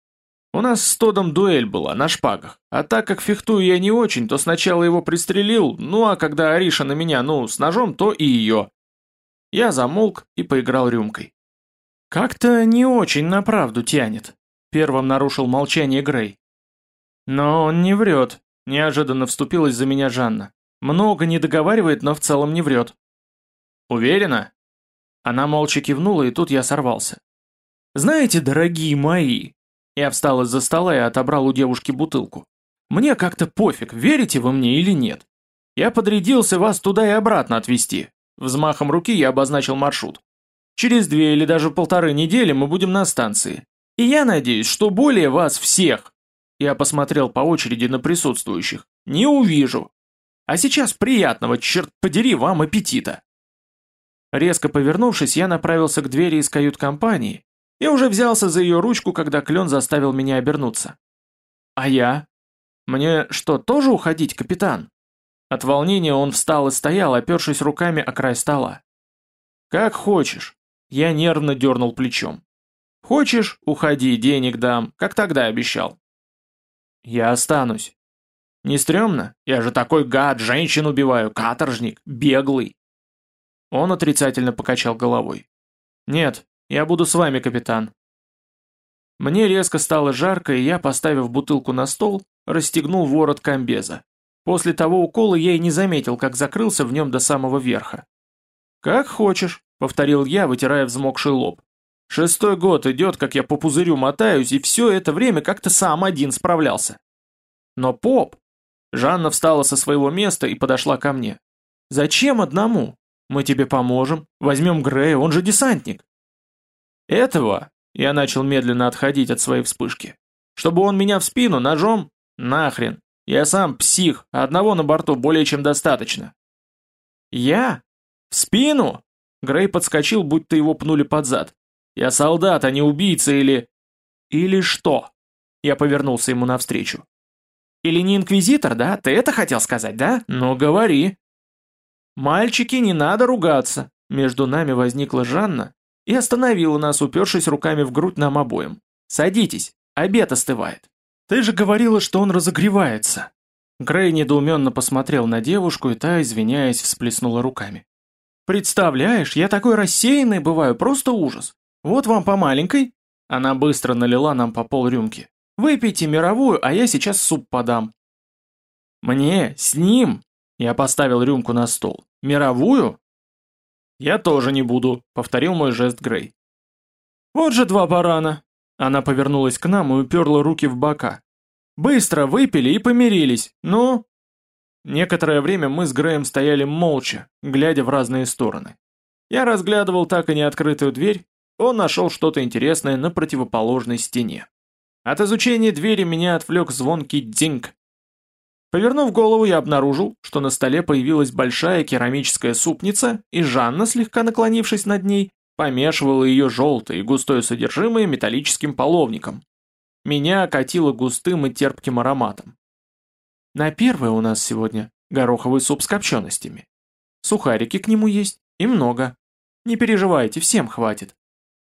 Speaker 1: У нас с Тодом дуэль была, на шпагах. А так как фехтую я не очень, то сначала его пристрелил, ну а когда Ариша на меня, ну, с ножом, то и ее. Я замолк и поиграл рюмкой. «Как-то не очень на правду тянет», — первым нарушил молчание Грей. «Но он не врет», — неожиданно вступилась за меня Жанна. «Много не договаривает, но в целом не врет». «Уверена?» Она молча кивнула, и тут я сорвался. «Знаете, дорогие мои...» Я встал из-за стола и отобрал у девушки бутылку. «Мне как-то пофиг, верите вы мне или нет. Я подрядился вас туда и обратно отвезти. Взмахом руки я обозначил маршрут. Через две или даже полторы недели мы будем на станции. И я надеюсь, что более вас всех, я посмотрел по очереди на присутствующих, не увижу. А сейчас приятного, черт подери, вам аппетита. Резко повернувшись, я направился к двери из кают-компании и уже взялся за ее ручку, когда клен заставил меня обернуться. А я? Мне что, тоже уходить, капитан? От волнения он встал и стоял, опершись руками о край стола. «Как хочешь». Я нервно дернул плечом. «Хочешь, уходи, денег дам, как тогда обещал». «Я останусь». «Не стрёмно? Я же такой гад, женщин убиваю, каторжник, беглый». Он отрицательно покачал головой. «Нет, я буду с вами, капитан». Мне резко стало жарко, и я, поставив бутылку на стол, расстегнул ворот комбеза. После того укола я и не заметил, как закрылся в нем до самого верха. «Как хочешь», — повторил я, вытирая взмокший лоб. «Шестой год идет, как я по пузырю мотаюсь, и все это время как-то сам один справлялся». «Но, поп...» Жанна встала со своего места и подошла ко мне. «Зачем одному? Мы тебе поможем. Возьмем Грея, он же десантник». «Этого...» Я начал медленно отходить от своей вспышки. «Чтобы он меня в спину ножом? Нахрен. Я сам псих, а одного на борту более чем достаточно. Я? В спину? Грей подскочил, будто его пнули под зад. Я солдат, а не убийца или... Или что? Я повернулся ему навстречу. Или не инквизитор, да? Ты это хотел сказать, да? Ну, говори. Мальчики, не надо ругаться. Между нами возникла Жанна и остановила нас, упершись руками в грудь нам обоим. Садитесь, обед остывает. «Ты же говорила, что он разогревается!» Грей недоуменно посмотрел на девушку, и та, извиняясь, всплеснула руками. «Представляешь, я такой рассеянный бываю, просто ужас. Вот вам по маленькой». Она быстро налила нам по пол рюмки. «Выпейте мировую, а я сейчас суп подам». «Мне? С ним?» Я поставил рюмку на стол. «Мировую?» «Я тоже не буду», — повторил мой жест Грей. «Вот же два барана!» Она повернулась к нам и уперла руки в бока. «Быстро выпили и помирились, ну?» Некоторое время мы с Греем стояли молча, глядя в разные стороны. Я разглядывал так и не открытую дверь, он нашел что-то интересное на противоположной стене. От изучения двери меня отвлек звонкий динг. Повернув голову, я обнаружил, что на столе появилась большая керамическая супница, и Жанна, слегка наклонившись над ней, помешивала ее желтое и густое содержимое металлическим половником. Меня окатило густым и терпким ароматом. На первое у нас сегодня гороховый суп с копченостями. Сухарики к нему есть, и много. Не переживайте, всем хватит.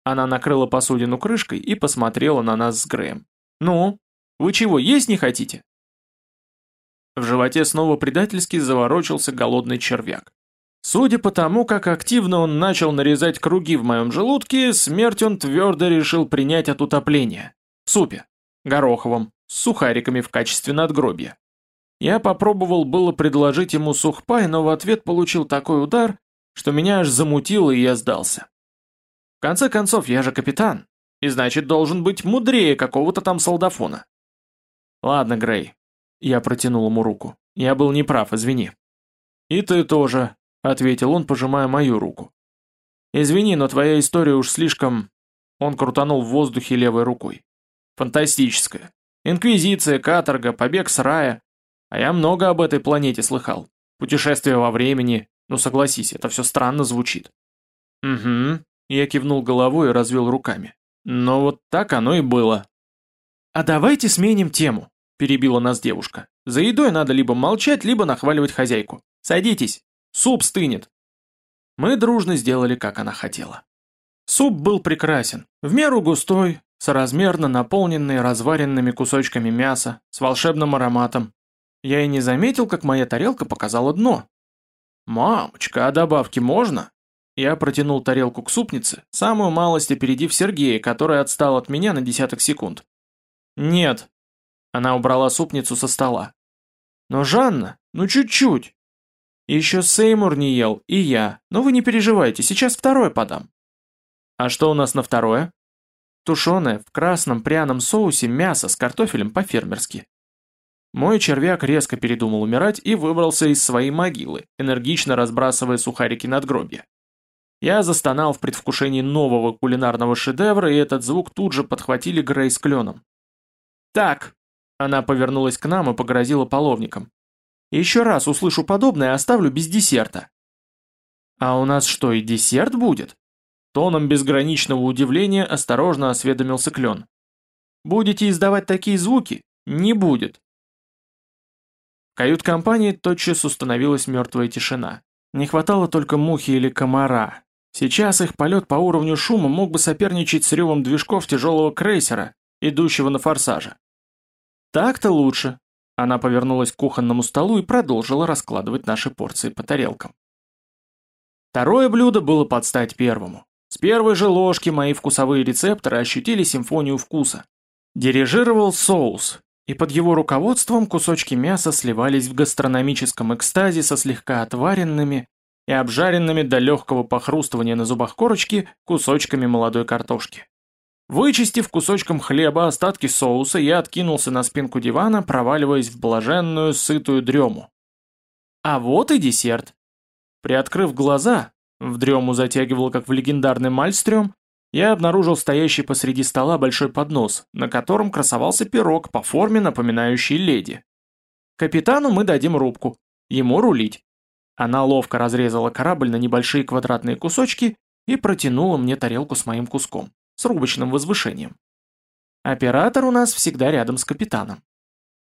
Speaker 1: Она накрыла посудину крышкой и посмотрела на нас с Грэем. «Ну, вы чего, есть не хотите?» В животе снова предательски заворочился голодный червяк. Судя по тому, как активно он начал нарезать круги в моем желудке, смерть он твердо решил принять от утопления. В супе. Гороховом. С сухариками в качестве надгробья. Я попробовал было предложить ему сухпай, но в ответ получил такой удар, что меня аж замутило и я сдался. Конце концов, я же капитан, и значит должен быть мудрее какого-то там солдафона. Ладно, Грей. Я протянул ему руку. Я был неправ, извини. И ты тоже, — ответил он, пожимая мою руку. «Извини, но твоя история уж слишком...» Он крутанул в воздухе левой рукой. «Фантастическая. Инквизиция, каторга, побег с рая. А я много об этой планете слыхал. Путешествие во времени. Ну согласись, это все странно звучит». «Угу», — я кивнул головой и развел руками. «Но вот так оно и было». «А давайте сменим тему», — перебила нас девушка. «За едой надо либо молчать, либо нахваливать хозяйку. Садитесь». Суп стынет!» Мы дружно сделали, как она хотела. Суп был прекрасен, в меру густой, соразмерно наполненный разваренными кусочками мяса, с волшебным ароматом. Я и не заметил, как моя тарелка показала дно. «Мамочка, а добавки можно?» Я протянул тарелку к супнице, самую малость опередив Сергея, который отстал от меня на десяток секунд. «Нет». Она убрала супницу со стола. «Но Жанна, ну чуть-чуть». «Еще Сеймур не ел, и я, но вы не переживайте, сейчас второе подам». «А что у нас на второе?» Тушеное в красном пряном соусе мясо с картофелем по-фермерски. Мой червяк резко передумал умирать и выбрался из своей могилы, энергично разбрасывая сухарики над гробья. Я застонал в предвкушении нового кулинарного шедевра, и этот звук тут же подхватили Грей с кленом. «Так!» Она повернулась к нам и погрозила половником. «Еще раз услышу подобное, оставлю без десерта». «А у нас что, и десерт будет?» Тоном безграничного удивления осторожно осведомился клен. «Будете издавать такие звуки? Не будет». В кают-компании тотчас установилась мертвая тишина. Не хватало только мухи или комара, Сейчас их полет по уровню шума мог бы соперничать с ревом движков тяжелого крейсера, идущего на форсаже. Так-то лучше. Она повернулась к кухонному столу и продолжила раскладывать наши порции по тарелкам. Второе блюдо было под стать первому. С первой же ложки мои вкусовые рецепторы ощутили симфонию вкуса. Дирижировал соус, и под его руководством кусочки мяса сливались в гастрономическом экстазе со слегка отваренными, и обжаренными до легкого похрустывания на зубах корочки кусочками молодой картошки. Вычистив кусочком хлеба остатки соуса, я откинулся на спинку дивана, проваливаясь в блаженную, сытую дрему. А вот и десерт. Приоткрыв глаза, в дрему затягивал, как в легендарный мальстрём, я обнаружил стоящий посреди стола большой поднос, на котором красовался пирог по форме, напоминающий леди. Капитану мы дадим рубку, ему рулить. Она ловко разрезала корабль на небольшие квадратные кусочки и протянула мне тарелку с моим куском, с рубочным возвышением. Оператор у нас всегда рядом с капитаном.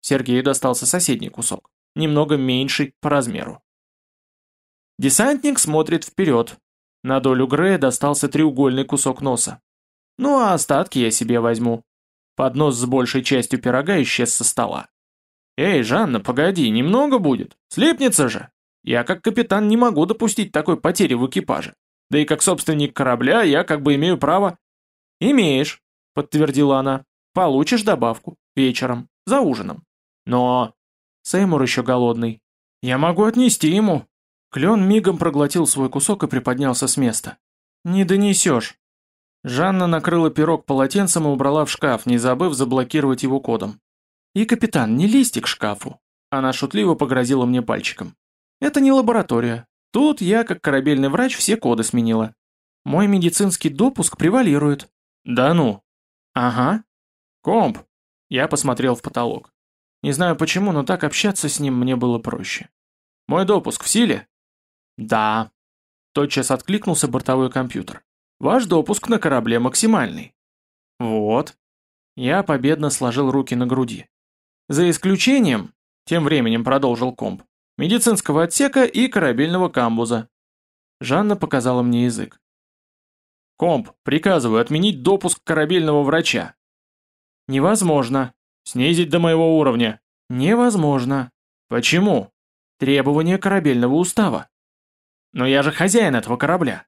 Speaker 1: Сергею достался соседний кусок, немного меньший по размеру. Десантник смотрит вперед. На долю Грея достался треугольный кусок носа. Ну а остатки я себе возьму. Поднос с большей частью пирога исчез со стола. «Эй, Жанна, погоди, немного будет. Слепнется же!» Я как капитан не могу допустить такой потери в экипаже. Да и как собственник корабля я как бы имею право... Имеешь, подтвердила она. Получишь добавку. Вечером. За ужином. Но... Сеймур еще голодный. Я могу отнести ему. Клен мигом проглотил свой кусок и приподнялся с места. Не донесешь. Жанна накрыла пирог полотенцем и убрала в шкаф, не забыв заблокировать его кодом. «И, капитан, не лезьте к шкафу!» Она шутливо погрозила мне пальчиком. Это не лаборатория. Тут я, как корабельный врач, все коды сменила. Мой медицинский допуск превалирует. Да ну? Ага. Комп. Я посмотрел в потолок. Не знаю почему, но так общаться с ним мне было проще. Мой допуск в силе? Да. Тотчас откликнулся бортовой компьютер. Ваш допуск на корабле максимальный. Вот. Я победно сложил руки на груди. За исключением, тем временем продолжил комп, медицинского отсека и корабельного камбуза. Жанна показала мне язык. Комп, приказываю отменить допуск корабельного врача. Невозможно. Снизить до моего уровня. Невозможно. Почему? Требование корабельного устава. Но я же хозяин этого корабля.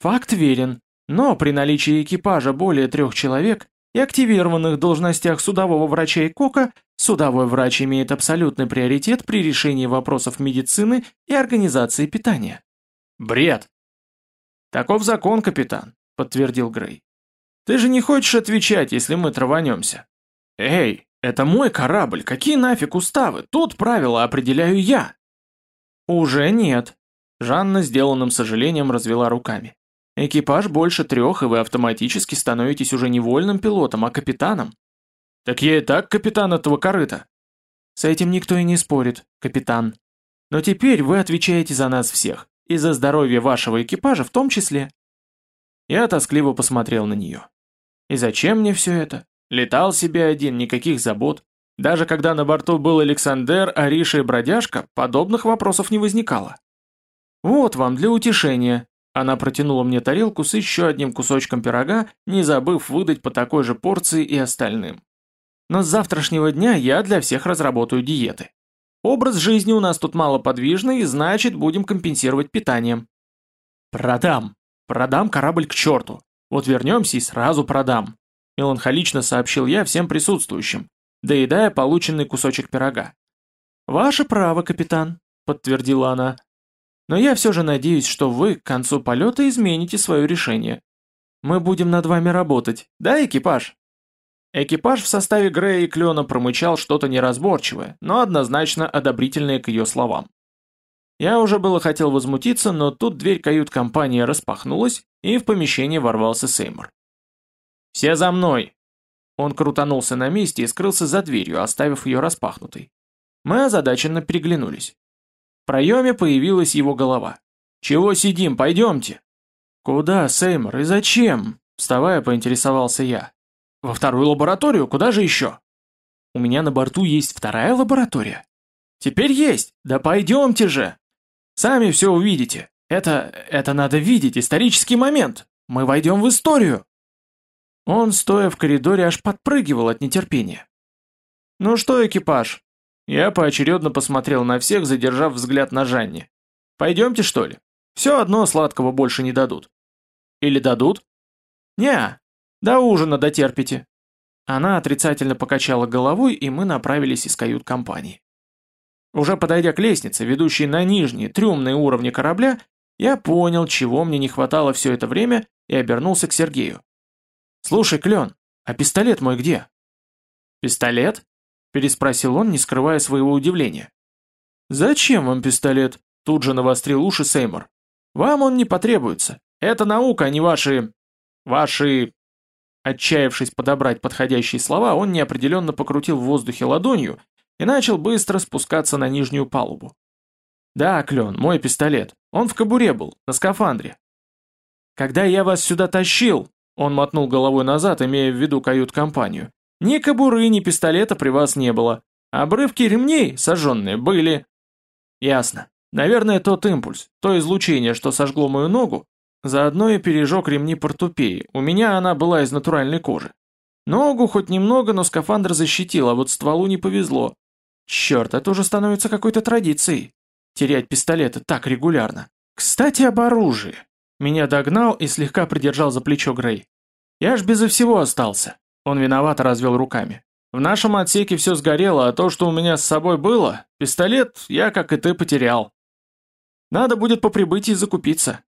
Speaker 1: Факт верен, но при наличии экипажа более трех человек и активированных должностях судового врача и кока, судовой врач имеет абсолютный приоритет при решении вопросов медицины и организации питания. Бред. Таков закон, капитан, подтвердил Грей. Ты же не хочешь отвечать, если мы траванемся? Эй, это мой корабль, какие нафиг уставы? Тут правила определяю я. Уже нет. Жанна сделанным сожалением развела руками. Экипаж больше трех, и вы автоматически становитесь уже не вольным пилотом, а капитаном. Так я и так капитан этого корыта. С этим никто и не спорит, капитан. Но теперь вы отвечаете за нас всех, и за здоровье вашего экипажа в том числе. Я тоскливо посмотрел на нее. И зачем мне все это? Летал себе один, никаких забот. Даже когда на борту был Александр, Ариша и Бродяжка, подобных вопросов не возникало. Вот вам для утешения, Она протянула мне тарелку с еще одним кусочком пирога, не забыв выдать по такой же порции и остальным. Но с завтрашнего дня я для всех разработаю диеты. Образ жизни у нас тут малоподвижный, значит, будем компенсировать питанием. Продам. Продам корабль к черту. Вот вернемся и сразу продам. Меланхолично сообщил я всем присутствующим, доедая полученный кусочек пирога. «Ваше право, капитан», — подтвердила она. «Но я все же надеюсь, что вы к концу полета измените свое решение. Мы будем над вами работать, да, экипаж?» Экипаж в составе Грея и Клена промычал что-то неразборчивое, но однозначно одобрительное к ее словам. Я уже было хотел возмутиться, но тут дверь кают-компании распахнулась, и в помещение ворвался Сеймур. «Все за мной!» Он крутанулся на месте и скрылся за дверью, оставив ее распахнутой. Мы озадаченно переглянулись. В проеме появилась его голова. «Чего сидим? Пойдемте!» «Куда, Сеймур, и зачем?» Вставая, поинтересовался я. Во вторую лабораторию, куда же еще? У меня на борту есть вторая лаборатория. Теперь есть, да пойдемте же. Сами все увидите. Это, это надо видеть, исторический момент. Мы войдем в историю. Он, стоя в коридоре, аж подпрыгивал от нетерпения. «Ну что, экипаж?» Я поочередно посмотрел на всех, задержав взгляд на Жанне. «Пойдемте, что ли? Все одно сладкого больше не дадут». «Или дадут?» «Не, до ужина дотерпите». Она отрицательно покачала головой, и мы направились из кают-компании. Уже подойдя к лестнице, ведущей на нижние, трюмные уровни корабля, я понял, чего мне не хватало все это время, и обернулся к Сергею. «Слушай, Клен, а пистолет мой где?» «Пистолет?» – переспросил он, не скрывая своего удивления. «Зачем вам пистолет?» – тут же навострил уши Сеймур. «Вам он не потребуется. Это наука, а не ваши... ваши... Отчаявшись подобрать подходящие слова, он неопределенно покрутил в воздухе ладонью и начал быстро спускаться на нижнюю палубу. «Да, Клен, мой пистолет. Он в кобуре был, на скафандре». «Когда я вас сюда тащил», — он мотнул головой назад, имея в виду кают-компанию, «ни кобуры, ни пистолета при вас не было. Обрывки ремней, сожженные, были». «Ясно. Наверное, тот импульс, то излучение, что сожгло мою ногу, Заодно и пережег ремни портупеи, у меня она была из натуральной кожи. Ногу хоть немного, но скафандр защитил, а вот стволу не повезло. Черт, это уже становится какой-то традицией. Терять пистолеты так регулярно. Кстати, об оружии. Меня догнал и слегка придержал за плечо Грей. Я ж безо всего остался. Он виновато развел руками. В нашем отсеке все сгорело, а то, что у меня с собой было, пистолет я, как и ты, потерял. Надо будет по прибытии закупиться.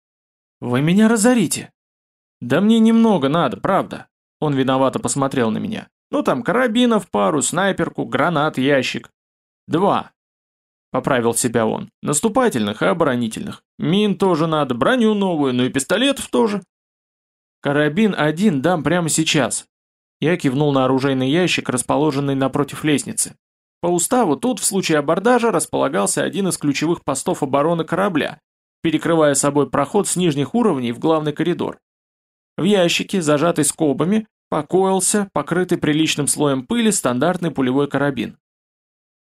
Speaker 1: «Вы меня разорите!» «Да мне немного надо, правда!» Он виновато посмотрел на меня. «Ну там карабинов пару, снайперку, гранат, ящик». «Два!» Поправил себя он. «Наступательных и оборонительных. Мин тоже надо, броню новую, ну и пистолетов тоже». «Карабин один дам прямо сейчас». Я кивнул на оружейный ящик, расположенный напротив лестницы. По уставу тут в случае абордажа располагался один из ключевых постов обороны корабля, перекрывая собой проход с нижних уровней в главный коридор. В ящике, зажатый скобами, покоился, покрытый приличным слоем пыли, стандартный пулевой карабин.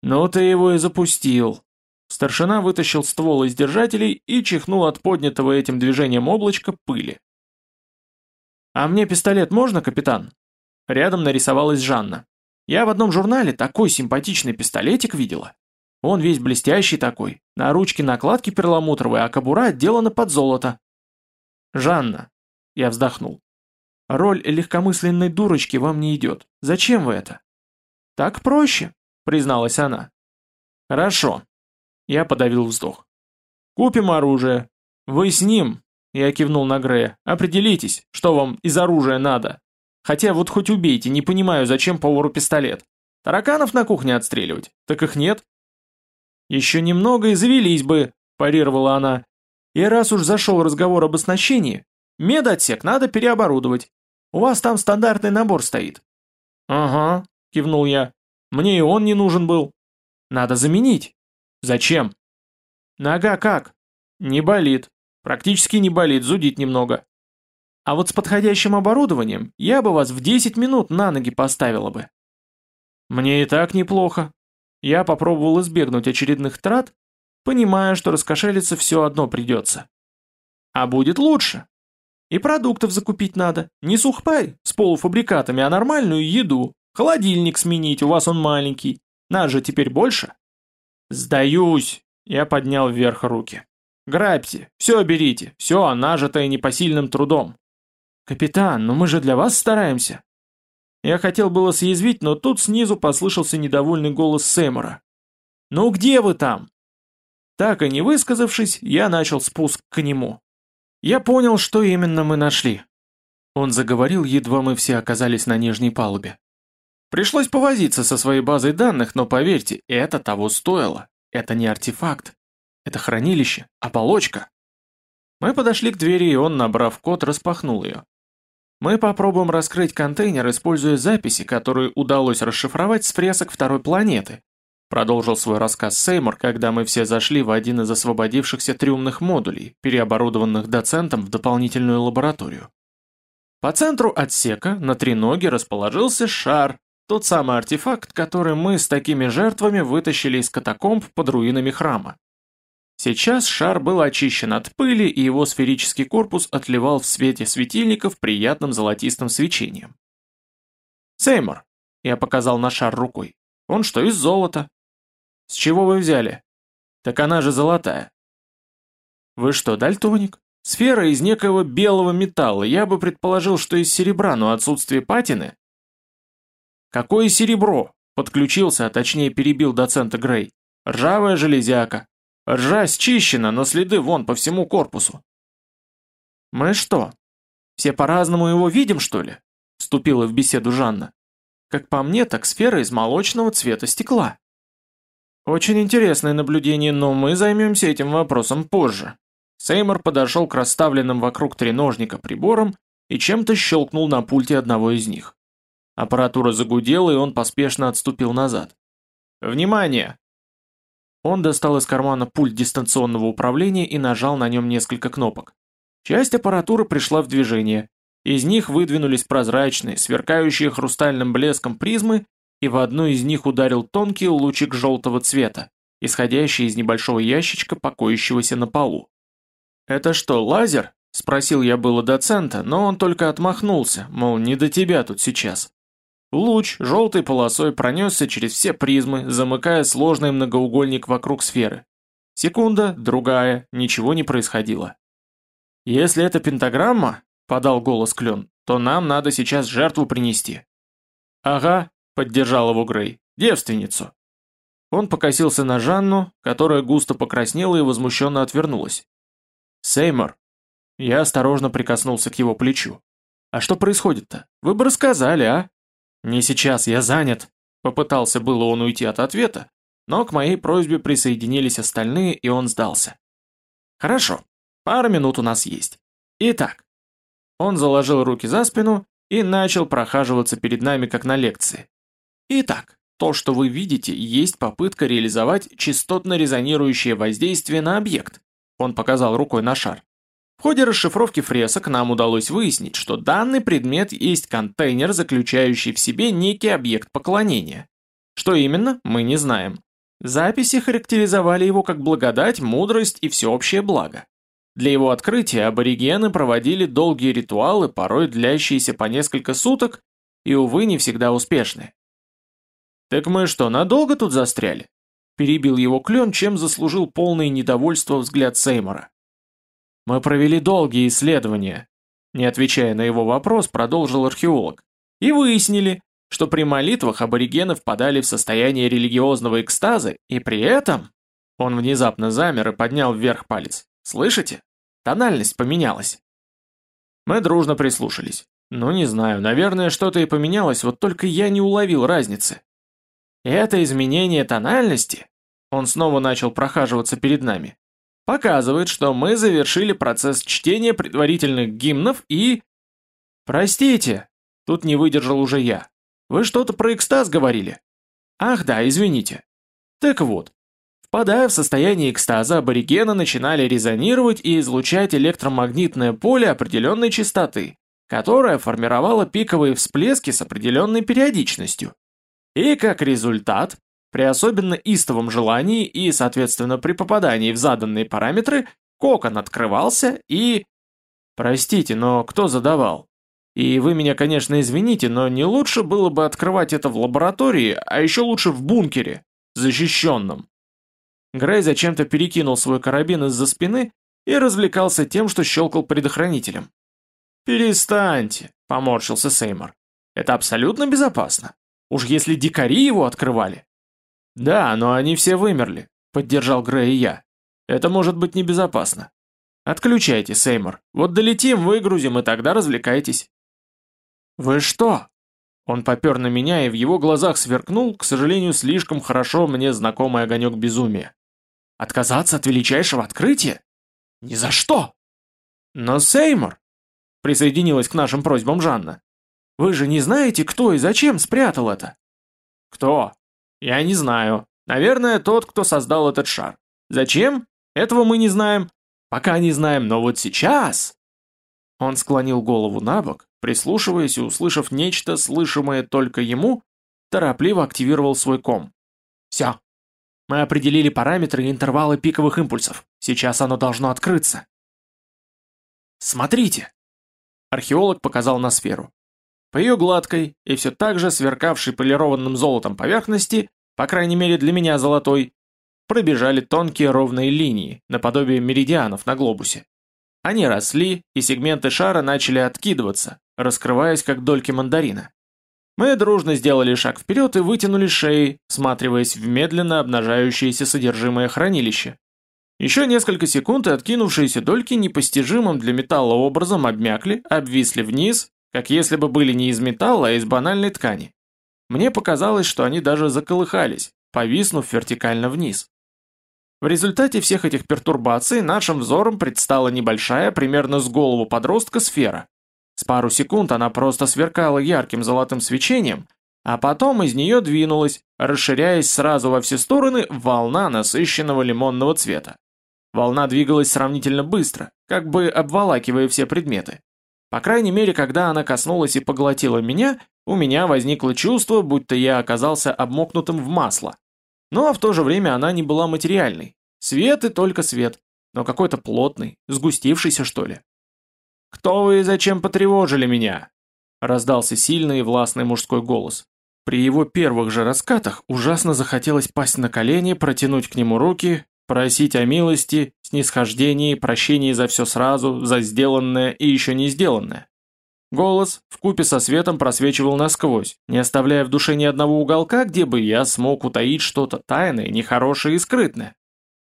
Speaker 1: «Ну ты его и запустил!» Старшина вытащил ствол из держателей и чихнул от поднятого этим движением облачка пыли. «А мне пистолет можно, капитан?» Рядом нарисовалась Жанна. «Я в одном журнале такой симпатичный пистолетик видела». Он весь блестящий такой, на ручке накладки перламутровые, а кобура отделана под золото. «Жанна», — я вздохнул, — «роль легкомысленной дурочки вам не идет. Зачем вы это?» «Так проще», — призналась она. «Хорошо», — я подавил вздох. «Купим оружие. Вы с ним», — я кивнул на Грея, — «определитесь, что вам из оружия надо. Хотя вот хоть убейте, не понимаю, зачем повару пистолет. Тараканов на кухне отстреливать? Так их нет». «Еще немного и завелись бы», – парировала она. «И раз уж зашел разговор об оснащении, медотсек надо переоборудовать. У вас там стандартный набор стоит». «Ага», – кивнул я. «Мне и он не нужен был». «Надо заменить». «Зачем?» «Нога как?» «Не болит. Практически не болит, зудит немного». «А вот с подходящим оборудованием я бы вас в 10 минут на ноги поставила бы». «Мне и так неплохо», я попробовал избегнуть очередных трат, понимая, что раскошелиться все одно придется. А будет лучше. И продуктов закупить надо. Не сухпай с полуфабрикатами, а нормальную еду. Холодильник сменить, у вас он маленький. Нас же теперь больше. Сдаюсь. Я поднял вверх руки. Грабьте, все берите, все нажитое непосильным трудом. Капитан, но мы же для вас стараемся. Я хотел было съязвить, но тут снизу послышался недовольный голос Сэмора. «Ну где вы там?» Так и не высказавшись, я начал спуск к нему. Я понял, что именно мы нашли. Он заговорил, едва мы все оказались на нижней палубе. Пришлось повозиться со своей базой данных, но поверьте, это того стоило. Это не артефакт. Это хранилище, оболочка. Мы подошли к двери, и он, набрав код, распахнул ее. Мы попробуем раскрыть контейнер, используя записи, которые удалось расшифровать с фресок второй планеты. Продолжил свой рассказ Сеймур, когда мы все зашли в один из освободившихся трюмных модулей, переоборудованных доцентом в дополнительную лабораторию. По центру отсека на треноге расположился шар, тот самый артефакт, который мы с такими жертвами вытащили из катакомб под руинами храма. Сейчас шар был очищен от пыли, и его сферический корпус отливал в свете светильников приятным золотистым свечением. «Сеймур», — я показал на шар рукой, — «он что, из золота?» «С чего вы взяли?» «Так она же золотая». «Вы что, дальтоник? Сфера из некоего белого металла, я бы предположил, что из серебра, но отсутствие патины...» «Какое серебро?» — подключился, а точнее перебил доцента Грей. «Ржавая железяка, Ржа счищена, но следы вон по всему корпусу. Мы что, все по-разному его видим, что ли? Вступила в беседу Жанна. Как по мне, так сфера из молочного цвета стекла. Очень интересное наблюдение, но мы займемся этим вопросом позже. Сеймор подошел к расставленным вокруг треножника приборам и чем-то щелкнул на пульте одного из них. Аппаратура загудела, и он поспешно отступил назад. «Внимание! Он достал из кармана пульт дистанционного управления и нажал на нем несколько кнопок. Часть аппаратуры пришла в движение. Из них выдвинулись прозрачные, сверкающие хрустальным блеском призмы, и в одну из них ударил тонкий лучик желтого цвета, исходящий из небольшого ящичка, покоящегося на полу. «Это что, лазер?» – спросил я было доцента, но он только отмахнулся, мол, не до тебя тут сейчас. Луч желтой полосой пронесся через все призмы, замыкая сложный многоугольник вокруг сферы. Секунда, другая, ничего не происходило. «Если это пентаграмма», — подал голос Клен, — «то нам надо сейчас жертву принести». «Ага», — поддержал его Грей, — «девственницу». Он покосился на Жанну, которая густо покраснела и возмущенно отвернулась. «Сеймор». Я осторожно прикоснулся к его плечу. «А что происходит-то? Вы бы рассказали, а?» «Не сейчас, я занят», — попытался было он уйти от ответа, но к моей просьбе присоединились остальные, и он сдался. «Хорошо, пара минут у нас есть. Итак». Он заложил руки за спину и начал прохаживаться перед нами, как на лекции. «Итак, то, что вы видите, есть попытка реализовать частотно-резонирующее воздействие на объект», он показал рукой на шар. В ходе расшифровки фресок нам удалось выяснить, что данный предмет есть контейнер, заключающий в себе некий объект поклонения. Что именно, мы не знаем. Записи характеризовали его как благодать, мудрость и всеобщее благо. Для его открытия аборигены проводили долгие ритуалы, порой длящиеся по несколько суток, и, увы, не всегда успешные. «Так мы что, надолго тут застряли?» Перебил его клен, чем заслужил полное недовольство взгляд Сеймора. Мы провели долгие исследования, не отвечая на его вопрос, продолжил археолог, и выяснили, что при молитвах аборигены впадали в состояние религиозного экстаза, и при этом... Он внезапно замер и поднял вверх палец. «Слышите? Тональность поменялась». Мы дружно прислушались. Ну, не знаю, наверное, что-то и поменялось, вот только я не уловил разницы. Это изменение тональности... Он снова начал прохаживаться перед нами показывает, что мы завершили процесс чтения предварительных гимнов и... Простите, тут не выдержал уже я. Вы что-то про экстаз говорили? Ах да, извините. Так вот, впадая в состояние экстаза, аборигены начинали резонировать и излучать электромагнитное поле определенной частоты, которое формировало пиковые всплески с определенной периодичностью. И как результат, при особенно истовом желании и, соответственно, при попадании в заданные параметры, кокон открывался и... Простите, но кто задавал? И вы меня, конечно, извините, но не лучше было бы открывать это в лаборатории, а еще лучше в бункере, защищенном. Грей зачем-то перекинул свой карабин из-за спины и развлекался тем, что щелкал предохранителем. «Перестаньте», — поморщился Сеймор. «Это абсолютно безопасно. Уж если дикари его открывали». «Да, но они все вымерли», — поддержал Грей и я. «Это может быть небезопасно. Отключайте, Сеймор. Вот долетим, выгрузим, и тогда развлекайтесь». «Вы что?» Он попер на меня, и в его глазах сверкнул, к сожалению, слишком хорошо мне знакомый огонек безумия. «Отказаться от величайшего открытия? Ни за что!» «Но Сеймор!» Присоединилась к нашим просьбам Жанна. «Вы же не знаете, кто и зачем спрятал это?» «Кто?» «Я не знаю. Наверное, тот, кто создал этот шар. Зачем? Этого мы не знаем. Пока не знаем, но вот сейчас...» Он склонил голову на бок, прислушиваясь и услышав нечто, слышимое только ему, торопливо активировал свой ком. «Все. Мы определили параметры и интервалы пиковых импульсов. Сейчас оно должно открыться». «Смотрите!» Археолог показал на сферу. По ее гладкой и все так же сверкавшей полированным золотом поверхности, по крайней мере для меня золотой, пробежали тонкие ровные линии, наподобие меридианов на глобусе. Они росли, и сегменты шара начали откидываться, раскрываясь как дольки мандарина. Мы дружно сделали шаг вперед и вытянули шеи, всматриваясь в медленно обнажающееся содержимое хранилища. Еще несколько секунд и откинувшиеся дольки непостижимым для металла образом обмякли, обвисли вниз, как если бы были не из металла, а из банальной ткани. Мне показалось, что они даже заколыхались, повиснув вертикально вниз. В результате всех этих пертурбаций нашим взором предстала небольшая, примерно с голову подростка, сфера. С пару секунд она просто сверкала ярким золотым свечением, а потом из нее двинулась, расширяясь сразу во все стороны, волна насыщенного лимонного цвета. Волна двигалась сравнительно быстро, как бы обволакивая все предметы. По крайней мере, когда она коснулась и поглотила меня, у меня возникло чувство, будто я оказался обмокнутым в масло. Но в то же время она не была материальной. Свет и только свет, но какой-то плотный, сгустившийся что ли. «Кто вы и зачем потревожили меня?» раздался сильный и властный мужской голос. При его первых же раскатах ужасно захотелось пасть на колени, протянуть к нему руки, просить о милости, снисхождении, прощении за все сразу, за сделанное и еще не сделанное. Голос в купе со светом просвечивал насквозь, не оставляя в душе ни одного уголка, где бы я смог утаить что-то тайное, нехорошее и скрытное.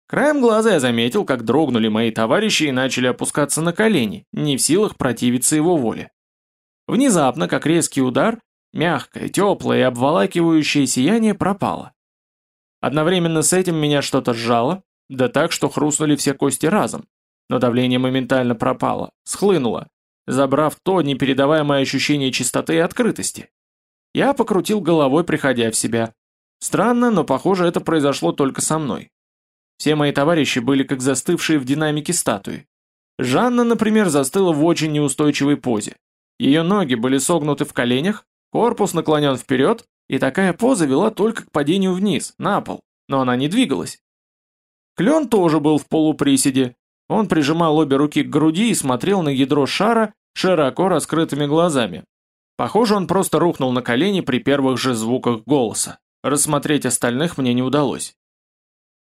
Speaker 1: Краем глаза я заметил, как дрогнули мои товарищи и начали опускаться на колени, не в силах противиться его воле. Внезапно, как резкий удар, мягкое, теплое и обволакивающее сияние пропало. Одновременно с этим меня что-то сжало, да так, что хрустнули все кости разом. Но давление моментально пропало, схлынуло, забрав то непередаваемое ощущение чистоты и открытости. Я покрутил головой, приходя в себя. Странно, но похоже, это произошло только со мной. Все мои товарищи были как застывшие в динамике статуи. Жанна, например, застыла в очень неустойчивой позе. Ее ноги были согнуты в коленях, корпус наклонен вперед, и такая поза вела только к падению вниз, на пол, но она не двигалась. Клен тоже был в полуприседе, он прижимал обе руки к груди и смотрел на ядро шара широко раскрытыми глазами. Похоже, он просто рухнул на колени при первых же звуках голоса. Рассмотреть остальных мне не удалось.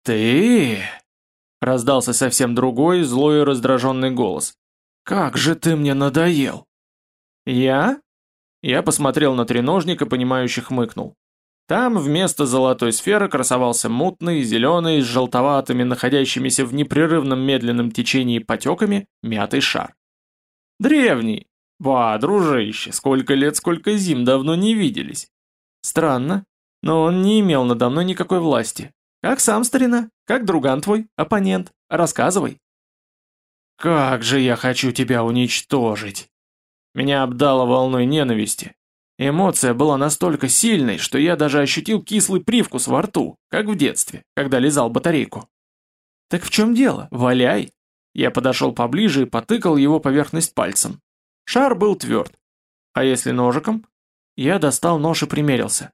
Speaker 1: «Ты...» — раздался совсем другой, злой и раздраженный голос. «Как же ты мне надоел!» «Я?» Я посмотрел на треножник и понимающе хмыкнул. Там вместо золотой сферы красовался мутный, зеленый, с желтоватыми, находящимися в непрерывном медленном течении потеками, мятый шар. Древний. Ба, дружище, сколько лет, сколько зим давно не виделись. Странно, но он не имел надо мной никакой власти. Как сам, старина? Как друган твой, оппонент? Рассказывай. Как же я хочу тебя уничтожить! Меня обдало волной ненависти. Эмоция была настолько сильной, что я даже ощутил кислый привкус во рту, как в детстве, когда лизал батарейку. «Так в чем дело? Валяй!» Я подошел поближе и потыкал его поверхность пальцем. Шар был тверд. А если ножиком? Я достал нож и примерился.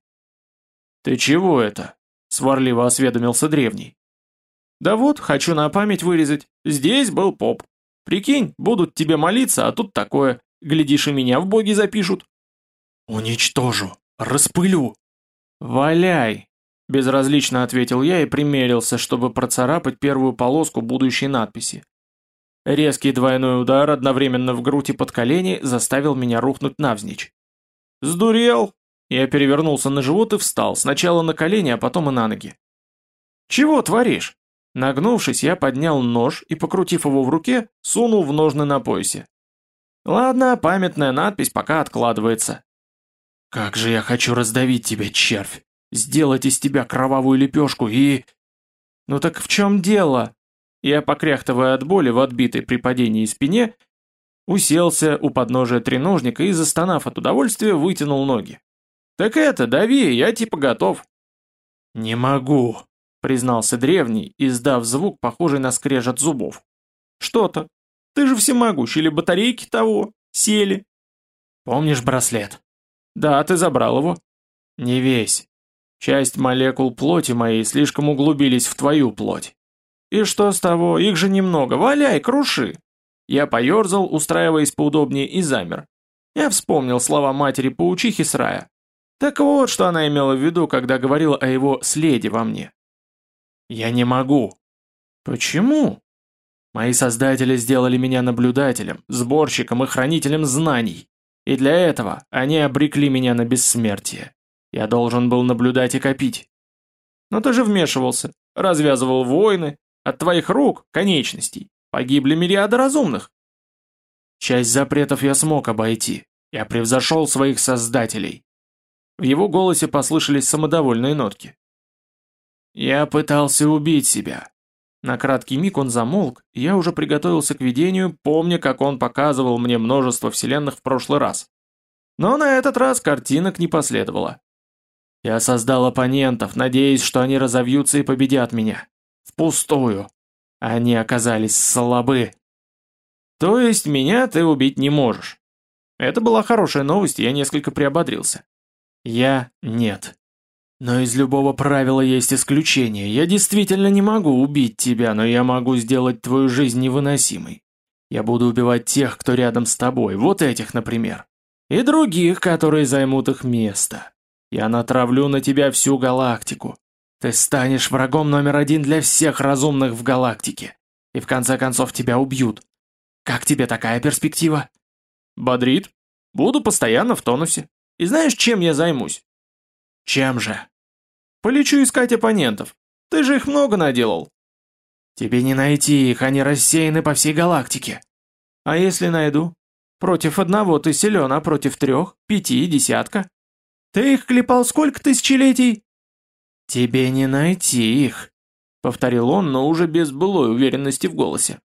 Speaker 1: «Ты чего это?» — сварливо осведомился древний. Да вот, хочу на память вырезать. Здесь был поп. Прикинь, будут тебе молиться, а тут такое. Глядишь, и меня в боги запишут.
Speaker 2: Уничтожу, распылю.
Speaker 1: Валяй, безразлично ответил я и примерился, чтобы процарапать первую полоску будущей надписи. Резкий двойной удар одновременно в грудь и под колени заставил меня рухнуть навзничь. «Сдурел!» Я перевернулся на живот и встал, сначала на колени, а потом и на ноги. «Чего творишь?» Нагнувшись, я поднял нож и, покрутив его в руке, сунул в ножны на поясе. Ладно, памятная надпись пока откладывается.
Speaker 2: «Как же я хочу раздавить тебя, червь! Сделать из тебя кровавую лепешку и...»
Speaker 1: «Ну так в чем дело?» Я, покряхтывая от боли в отбитой при падении спине, уселся у подножия треножника и, застонав от удовольствия, вытянул ноги. «Так это, дави, я типа готов».
Speaker 2: «Не могу», — признался древний, издав звук, похожий на скрежет зубов.
Speaker 1: «Что-то. Ты же всемогущий, или батарейки того? Сели».
Speaker 2: «Помнишь браслет?»
Speaker 1: «Да, ты забрал его».
Speaker 2: «Не весь. Часть молекул плоти моей слишком углубились в твою плоть.
Speaker 1: «И что с того? Их же немного. Валяй, круши!» Я поерзал, устраиваясь поудобнее, и замер. Я вспомнил слова матери-паучихи с рая. Так вот, что она имела в виду, когда говорила о его следе во мне.
Speaker 2: «Я не могу».
Speaker 1: «Почему?»
Speaker 2: «Мои создатели сделали меня наблюдателем, сборщиком и хранителем знаний. И для этого они обрекли меня на бессмертие. Я должен был наблюдать и копить».
Speaker 1: «Но ты же вмешивался, развязывал войны, от твоих рук, конечностей, погибли мириады разумных.
Speaker 2: Часть запретов я смог обойти. Я превзошел своих создателей.
Speaker 1: В его голосе послышались самодовольные нотки.
Speaker 2: Я пытался убить себя.
Speaker 1: На краткий миг он замолк, и я уже приготовился к видению, помня, как он показывал мне множество вселенных в прошлый раз. Но на этот раз картинок не последовало.
Speaker 2: Я создал оппонентов, надеясь, что они разовьются и победят меня. Впустую. Они оказались слабы.
Speaker 1: То есть меня ты убить не можешь. Это была хорошая новость, я несколько приободрился.
Speaker 2: Я нет. Но из любого правила есть исключение. Я действительно не могу убить тебя, но я могу сделать твою жизнь невыносимой. Я буду убивать тех, кто рядом с тобой, вот этих, например. И других, которые займут их место. Я натравлю на тебя всю галактику. Ты станешь врагом номер один для всех разумных в галактике. И в конце концов тебя убьют. Как тебе такая перспектива?
Speaker 1: Бодрит. Буду постоянно в тонусе. И знаешь, чем я займусь?
Speaker 2: Чем же?
Speaker 1: Полечу искать оппонентов. Ты же их много наделал.
Speaker 2: Тебе не найти их, они рассеяны по всей галактике.
Speaker 1: А если найду? Против одного ты силен, а против трех, пяти, десятка. Ты их клепал сколько тысячелетий?
Speaker 2: «Тебе не найти их», — повторил он, но уже без былой уверенности в голосе.